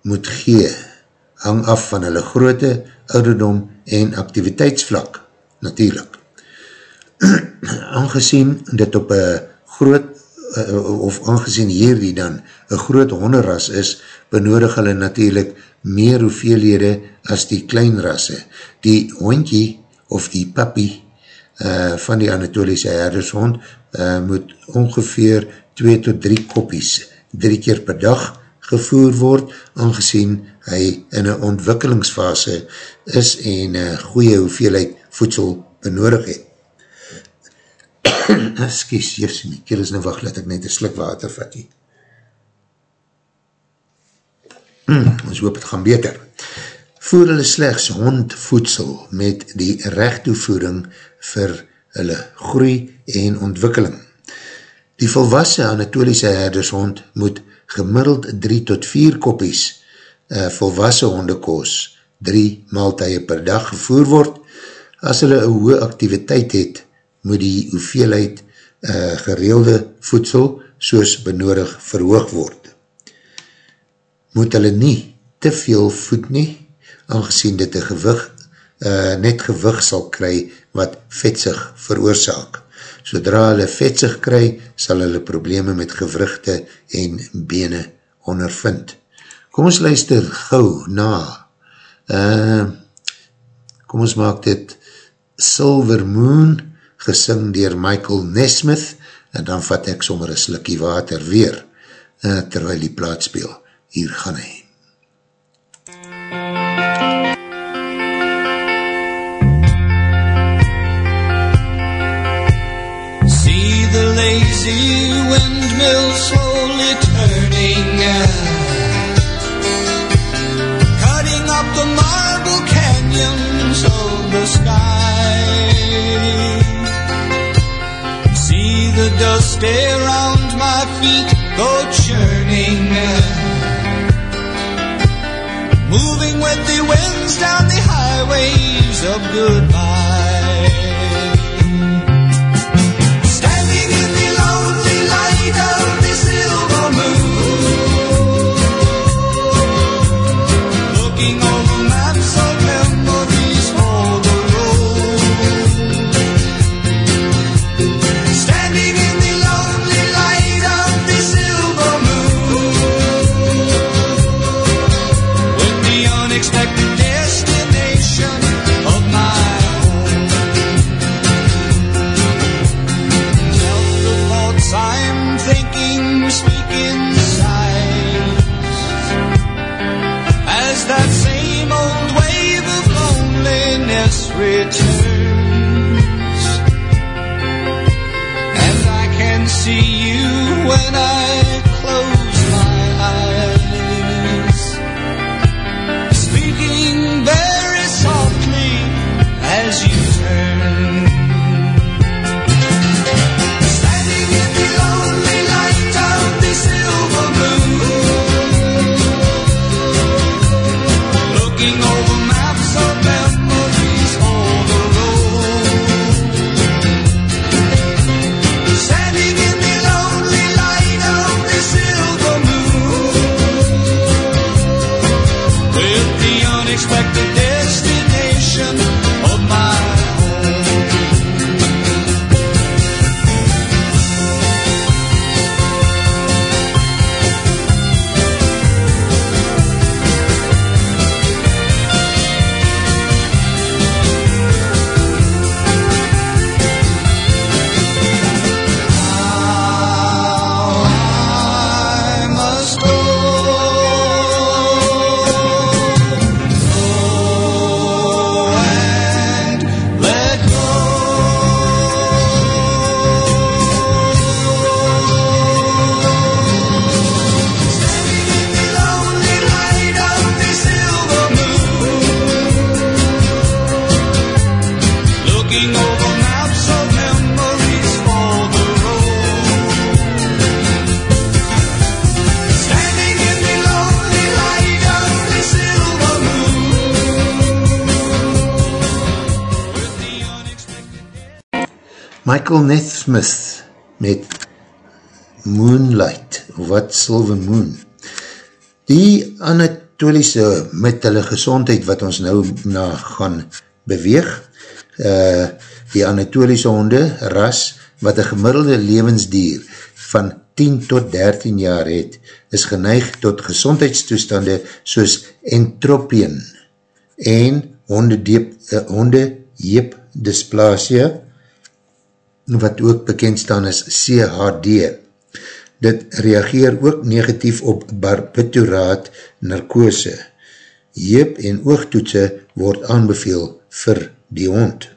moet gee, hang af van hulle groote, ouderdom en activiteitsvlak, natuurlijk. aangezien dit op een groot, of aangezien hierdie dan een groot honderras is, benodig hulle natuurlijk meer hoeveelhede as die kleinrasse. Die hondje of die papi uh, van die Anatoliese herdershond uh, moet ongeveer 2 tot 3 kopies drie keer per dag gevoer word, aangezien hy in een ontwikkelingsfase is en een goeie hoeveelheid voedsel benodig het. Excuse, jyfs, my keel is nou wacht, laat ek net een slik water vat hier. Hmm, ons hoop het gaan beter. Voer hulle slechts hondvoedsel met die rechttoevoering vir hulle groei en ontwikkeling. Die volwasse Anatoliese herdershond moet gemiddeld 3 tot 4 kopies uh, volwasse hondekoos 3 maaltuie per dag gevoer word. As hulle een hoge activiteit het, moet die hoeveelheid uh, gereelde voedsel soos benodig verhoog word. Moet hulle nie te veel voed nie, aangezien dit een gewig, uh, net gewig sal kry wat vetsig veroorzaak. Sodra hulle vetsig kry, sal hulle probleme met gewrugte en bene ondervind. Kom ons luister gauw na. Uh, kom ons maak dit Silver Moon, gesing dier Michael Nesmith, en dan vat ek sommer een slikkie water weer, uh, terwyl die plaat speel. Hier gaan hy. lazy windmill slowly turning Cutting sky. See the dust around my feet go churning. Moving with the winds down the highways of goodbye. Nesmith met Moonlight, wat Silver Moon. Die Anatoliese met hulle gezondheid wat ons nou na gaan beweeg, uh, die Anatoliese honde, ras, wat een gemiddelde levensdier van 10 tot 13 jaar het, is geneig tot gezondheidstoestande soos entropien en honde, uh, honde jeep dysplasia, wat ook bekend staan as CHD. Dit reageer ook negatief op barbituraat narkose. Jeep en oogtoetse word aanbeveel vir die hond.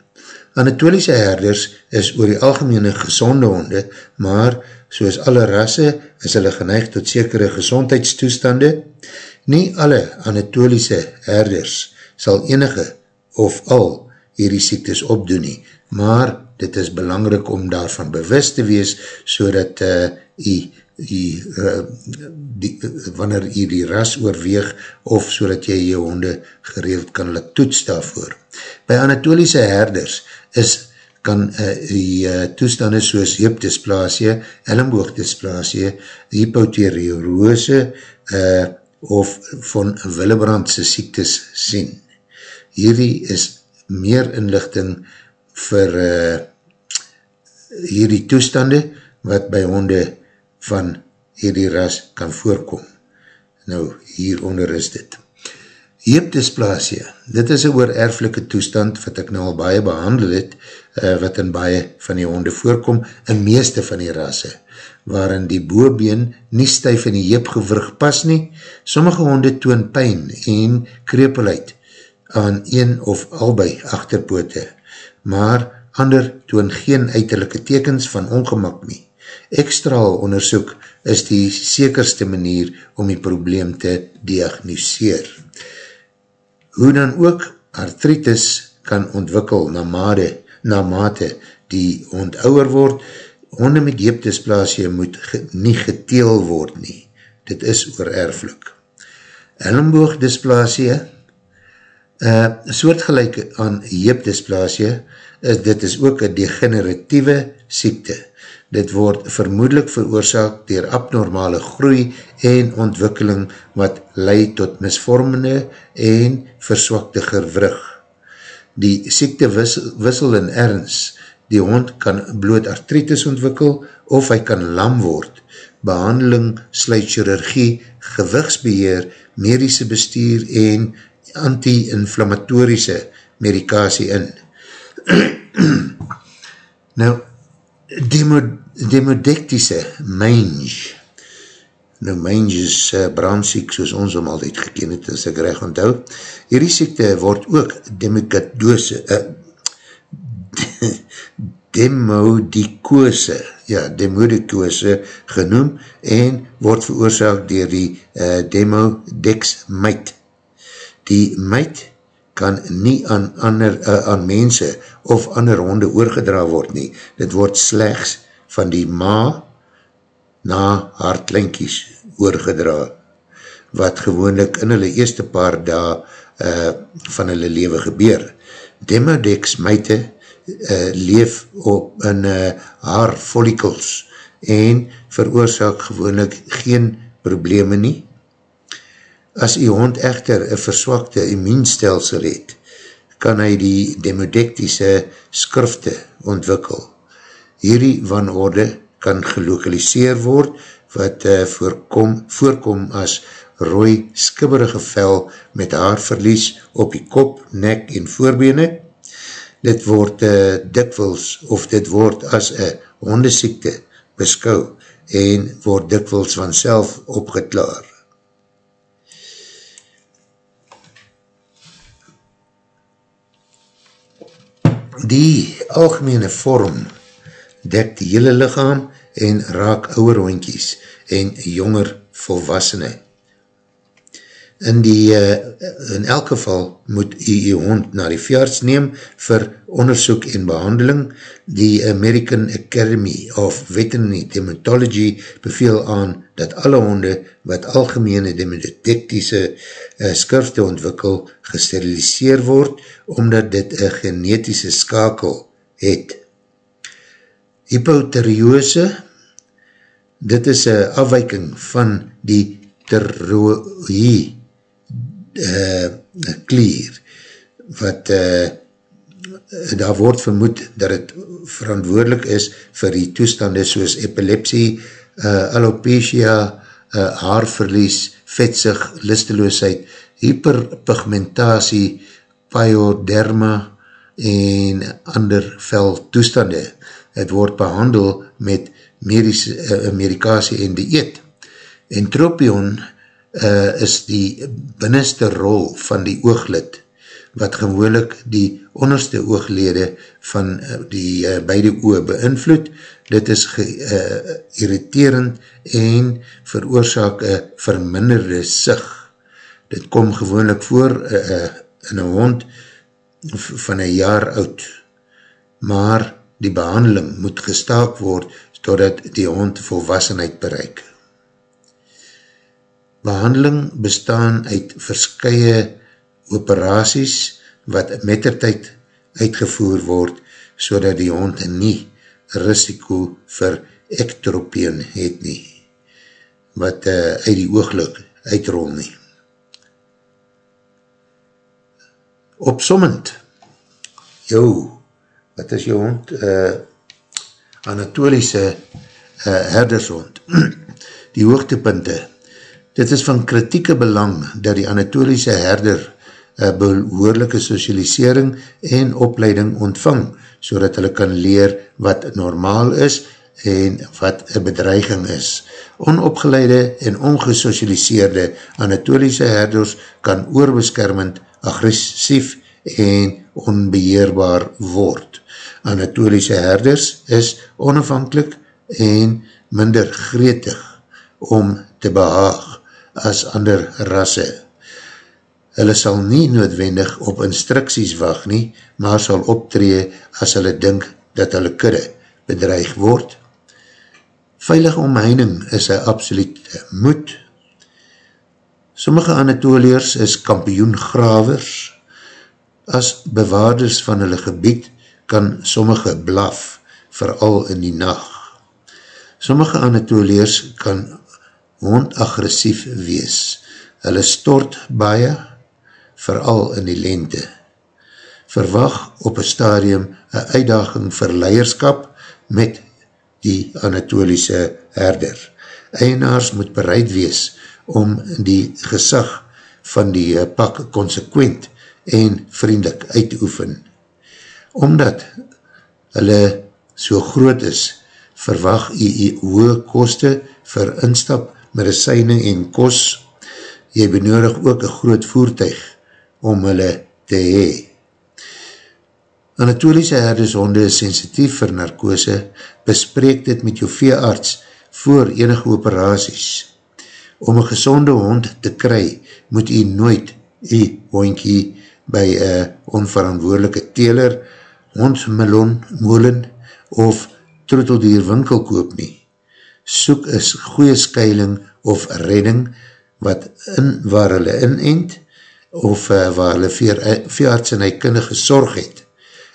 Anatoliese herders is oor die algemene gezonde honde, maar soos alle rasse is hulle geneig tot sekere gezondheidstoestande. Nie alle Anatoliese herders sal enige of al hierdie siektes opdoen nie, maar dit is belangrik om daarvan bewust te wees, so dat uh, jy, jy, uh, die, wanneer jy die ras oorweeg, of so dat jy jou honde gereeld kan laat toets daarvoor. By Anatoliese herders is kan uh, die uh, toestande soos heupdysplasie, elleboogdysplasie, hypotheriose uh, of van Willebrandse siektes sien. Hierdie is meer inlichting vir uh, hierdie toestande wat by honde van hierdie ras kan voorkom. Nou, hieronder is dit. Heepdysplasie, dit is een oorerflike toestand wat ek nou al baie behandel het, uh, wat in baie van die honde voorkom, in meeste van die rasse, waarin die boobeen nie stuif in die heepgewrug pas nie. Sommige honde toon pijn en krepelheid aan een of albei achterpoote, maar ander toon geen uiterlijke tekens van ongemak nie. Ekstraal onderzoek is die sekerste manier om die probleem te diagnoseer. Hoe dan ook artritis kan ontwikkel na mate, na mate die hond ouwer word, honde met jeepdysplasie moet ge, nie geteel word nie. Dit is oorerflik. Ellenboogdysplasie, uh, soortgelijk aan jeepdysplasie, is dit is ook een degeneratieve siekte. Dit word vermoedelijk veroorzaak dier abnormale groei en ontwikkeling wat leid tot misvormende en verswakte gewrug. Die siekte wissel, wissel in erns. Die hond kan bloot artritis ontwikkel of hy kan lam word. Behandeling sluit chirurgie, gewigsbeheer, medische bestuur en anti-inflammatorische medikasie in. nou, demo, demodektiese mange, nou mange is uh, brandsiek soos ons om altyd geken het, as ek recht onthou, hierdie siekte word ook demokadose, uh, demodikose, ja, demodikose genoem en word veroorzaak dier die uh, demodex myt. Die myt kan nie aan, ander, uh, aan mense of ander honde oorgedra word nie. Dit word slechts van die ma na haar klinkies oorgedra, wat gewoonlik in hulle eerste paar dae uh, van hulle leven gebeur. Demodex myte uh, leef op in uh, haar follicles en veroorzaak gewoonlik geen probleme nie. As die hond echter een verswakte immuunstelsel het, kan hy die demodektiese skrifte ontwikkel. Hierdie wanorde kan gelokaliseer word wat uh, voorkom, voorkom as rooi skibberige vel met haarverlies op die kop, nek en voorbene. Dit word uh, dikwils of dit word as een hondesiekte beskou en word dikwils vanself opgeklaar. Die algemene vorm dek die hele lichaam en raak ouwe hoentjies en jonger volwassene. In, die, uh, in elk geval moet u die hond na die veearts neem vir onderzoek en behandeling. Die American Academy of Veterinary Dermatology beveel aan dat alle honde wat algemene demodetektiese uh, skrifte ontwikkel gesteriliseer word omdat dit een genetische skakel het. Hypotheriose, dit is een afwijking van die terroïe uh, klier, wat uh, daar word vermoed dat het verantwoordelik is vir die toestande soos epilepsie, uh, alopecia, uh, haarverlies, vetsig, listeloosheid, hyperpigmentatie, pyoderma en ander vel toestande. Het word behandel met medische, uh, medikasie en dieet. Entropion uh, is die binnenste rol van die ooglid, wat gewoonlik die onderste ooglede van uh, die uh, beide oog beïnvloed. Dit is geïrriterend uh, en veroorzaak een verminderde sig. Dit kom gewoonlik voor uh, uh, in een hond van een jaar oud, maar die behandeling moet gestaak word totdat die hond volwassenheid bereik. Behandeling bestaan uit verskye operaties wat mettertijd uitgevoer word so dat die hond nie risiko vir ektropeen het nie wat uh, uit die oogluk uitrol nie. Opsommend jou, wat is jou hond? Uh, Anatoliese uh, herdershond. die hoogtepunte Dit is van kritieke belang dat die Anatoliese herder een behoorlijke socialisering en opleiding ontvang, so dat hulle kan leer wat normaal is en wat een bedreiging is. Onopgeleide en ongesocialiseerde Anatoliese herders kan oorbeskermend, agressief en onbeheerbaar word. Anatoliese herders is onafhankelijk en minder gretig om te behaag as ander rasse. Hulle sal nie noodwendig op instructies wacht nie, maar sal optree as hulle dink dat hulle kudde bedreig word. Veilige omheining is een absoluut moed. Sommige Anatoliërs is kampioengravers. As bewaarders van hulle gebied kan sommige blaf, vooral in die nacht. Sommige Anatoliërs kan hondagressief wees. Hulle stort baie, vooral in die lente. Verwag op een stadium een uitdaging vir leierskap met die Anatoliese herder. Eienaars moet bereid wees om die gesag van die pak consequent en vriendelik uit te oefen. Omdat hulle so groot is, verwag jy hoge koste vir instap, medicijne en kos. Jy benodig ook een groot voertuig om hulle te hee. Anatoliese herdeshonde is sensitief vir narkose, bespreek dit met jou veearts voor enige operaties. Om een gezonde hond te kry, moet jy nooit jy hondkie by een onverantwoordelike teler, hondsmelon, molen of troteldier winkel koop nie. Soek is goeie skuiling of redding wat in, waar hulle inent of uh, waar hulle veearts en hy kundige sorg het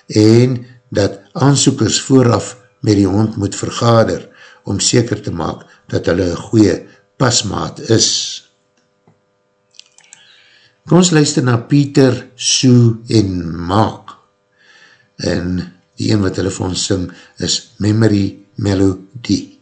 en dat aansoekers vooraf met die hond moet vergader om seker te maak dat hulle een goeie pasmaat is. Kom ons luister na Pieter, Sue en Maak en die een wat hulle vir ons sing is Memory Melody.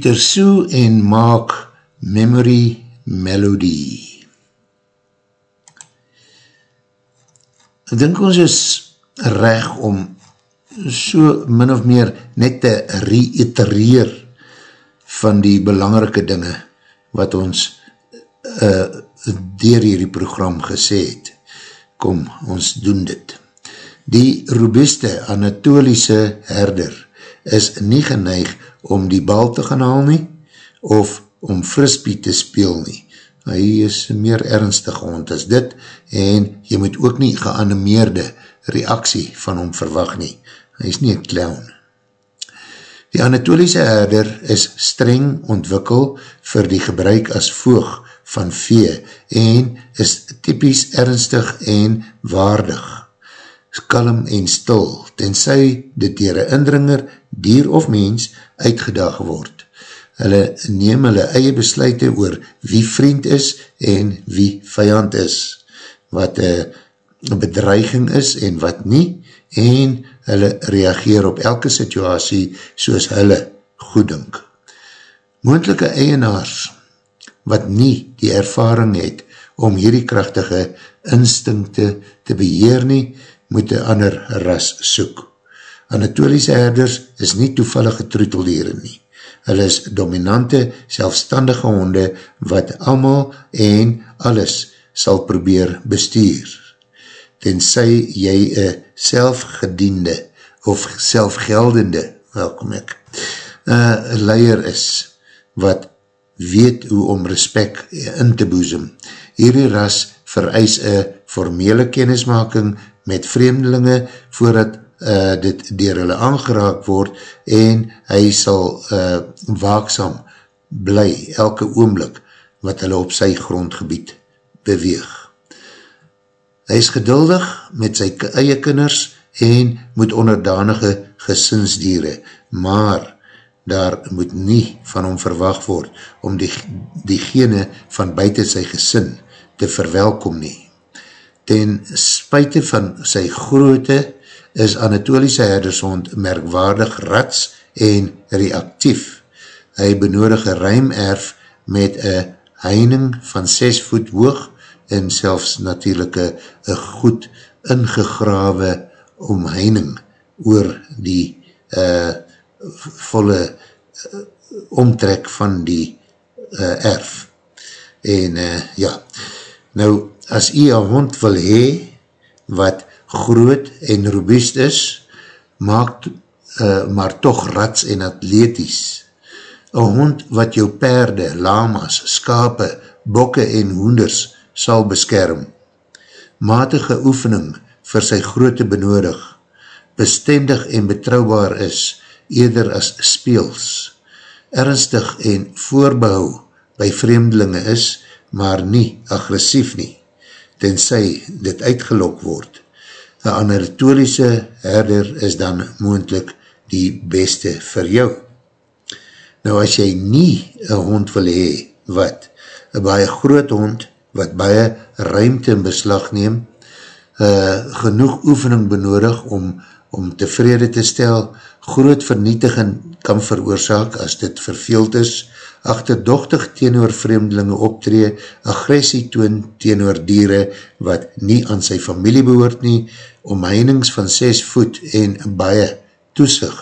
Peter Sue en maak Memory Melody. Ek dink ons is reg om so min of meer net te reitereer van die belangrike dinge wat ons uh, dier hierdie program gesê het. Kom, ons doen dit. Die robuuste Anatoliese herder is nie geneig om die bal te gaan haal nie, of om frisbee te speel nie. Hy is meer ernstig hond as dit, en jy moet ook nie geanimeerde reaksie van hom verwag nie. Hy is nie een clown. Die Anatoliese herder is streng ontwikkel vir die gebruik as voog van vee en is typies ernstig en waardig. Kalm en stil, tenzij dit dier een indringer, dier of mens, uitgedag word. Hulle neem hulle eie besluite oor wie vriend is en wie vijand is, wat een bedreiging is en wat nie, en hulle reageer op elke situasie soos hulle goedink. Moontlike eienaars, wat nie die ervaring het om hierdie krachtige instinkte te beheer nie, moet een ander ras soek. Anatoliese herders is nie toevallige troeteldieren nie. Hulle is dominante, selfstandige honde wat allemaal en alles sal probeer bestuur. Tenzij jy een selfgediende of selfgeldende, welkom ek, een leier is wat weet hoe om respect in te boezem. Hierdie ras vereis een formele kennismaking met vreemdelinge voordat uh, dit dier hulle aangeraak word en hy sal uh, waaksam bly elke oomblik wat hulle op sy grondgebied beweeg. Hy is geduldig met sy eie kinders en moet onderdanige gesinsdiere, maar daar moet nie van hom verwacht word om die, diegene van buiten sy gesin te verwelkom nie. Ten spuite van sy groote is Anatoliese herdershond merkwaardig rats en reactief. Hy benodig een ruimerf met een heining van 6 voet hoog en selfs natuurlijk een goed ingegrawe omheining oor die uh, volle uh, omtrek van die uh, erf. En uh, ja, nou as jy een hond wil hee, wat groot en robuust is, maak uh, maar toch rats en atleties. Een hond wat jou perde, lamas, skape, bokke en hoenders sal beskerm. Matige oefening vir sy groote benodig, bestendig en betrouwbaar is, eerder as speels. Ernstig en voorbehou by vreemdelinge is, maar nie agressief nie tenzij dit uitgelok word. Een anatoliese herder is dan moendlik die beste vir jou. Nou as jy nie een hond wil hee, wat? Een baie groot hond, wat baie ruimte in beslag neem, uh, genoeg oefening benodig om, om tevrede te stel, groot vernietiging kan veroorzaak as dit verveeld is, achterdochtig teenoor vreemdelinge optree, agressie toon teenoor dieren wat nie aan sy familie behoort nie, omheinings van 6 voet en baie toesig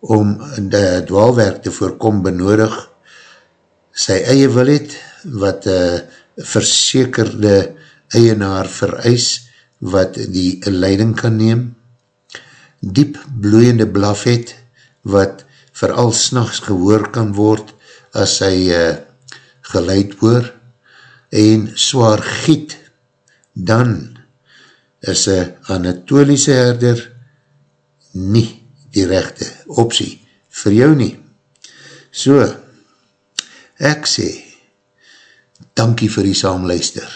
om de dwaalwerk te voorkom benodig, sy eie wil het, wat uh, versekerde eienaar vereis, wat die leiding kan neem, diep bloeiende blaf het, wat vooral s'nachts gehoor kan word, as hy uh, geleid hoor en zwaar giet, dan is een anatoliese herder nie die rechte optie vir jou nie. So, ek sê, dankie vir die saamluister.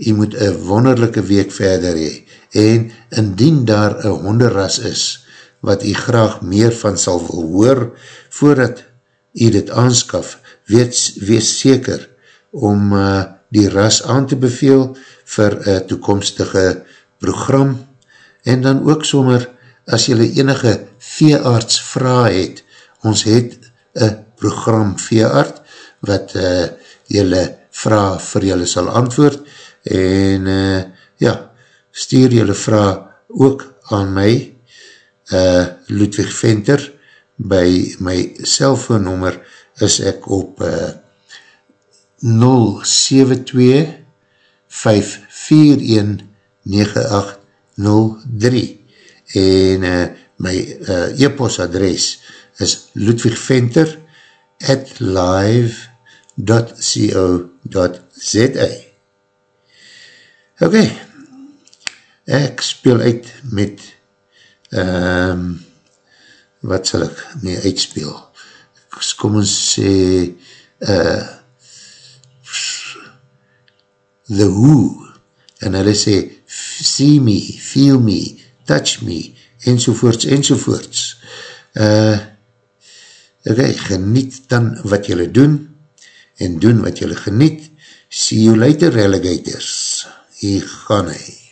Jy moet een wonderlijke week verder hee, en indien daar een honderras is, wat jy graag meer van sal hoor, voordat u dit aanskaf, weet, wees seker om uh, die ras aan te beveel vir uh, toekomstige program. En dan ook sommer as jylle enige veearts vraag het, ons het een program veeart wat eh, uh, jylle vraag vir jylle sal antwoord. En uh, ja, stuur jylle vraag ook aan my, uh, Ludwig Venter, 0800 by my cellfoonnummer is ek op eh, uh, 072-541-9803 en uh, my eh, uh, e-post adres is ludwigventer at live.co.za Ok, ek speel uit met ehm um, wat sal ek mee uitspeel? Kom ons sê, uh, The Who, en hulle sê, See me, feel me, touch me, ensovoorts, ensovoorts. Uh, ok, geniet dan wat jylle doen, en doen wat jylle geniet. See you later, alligators. Hier gaan hy.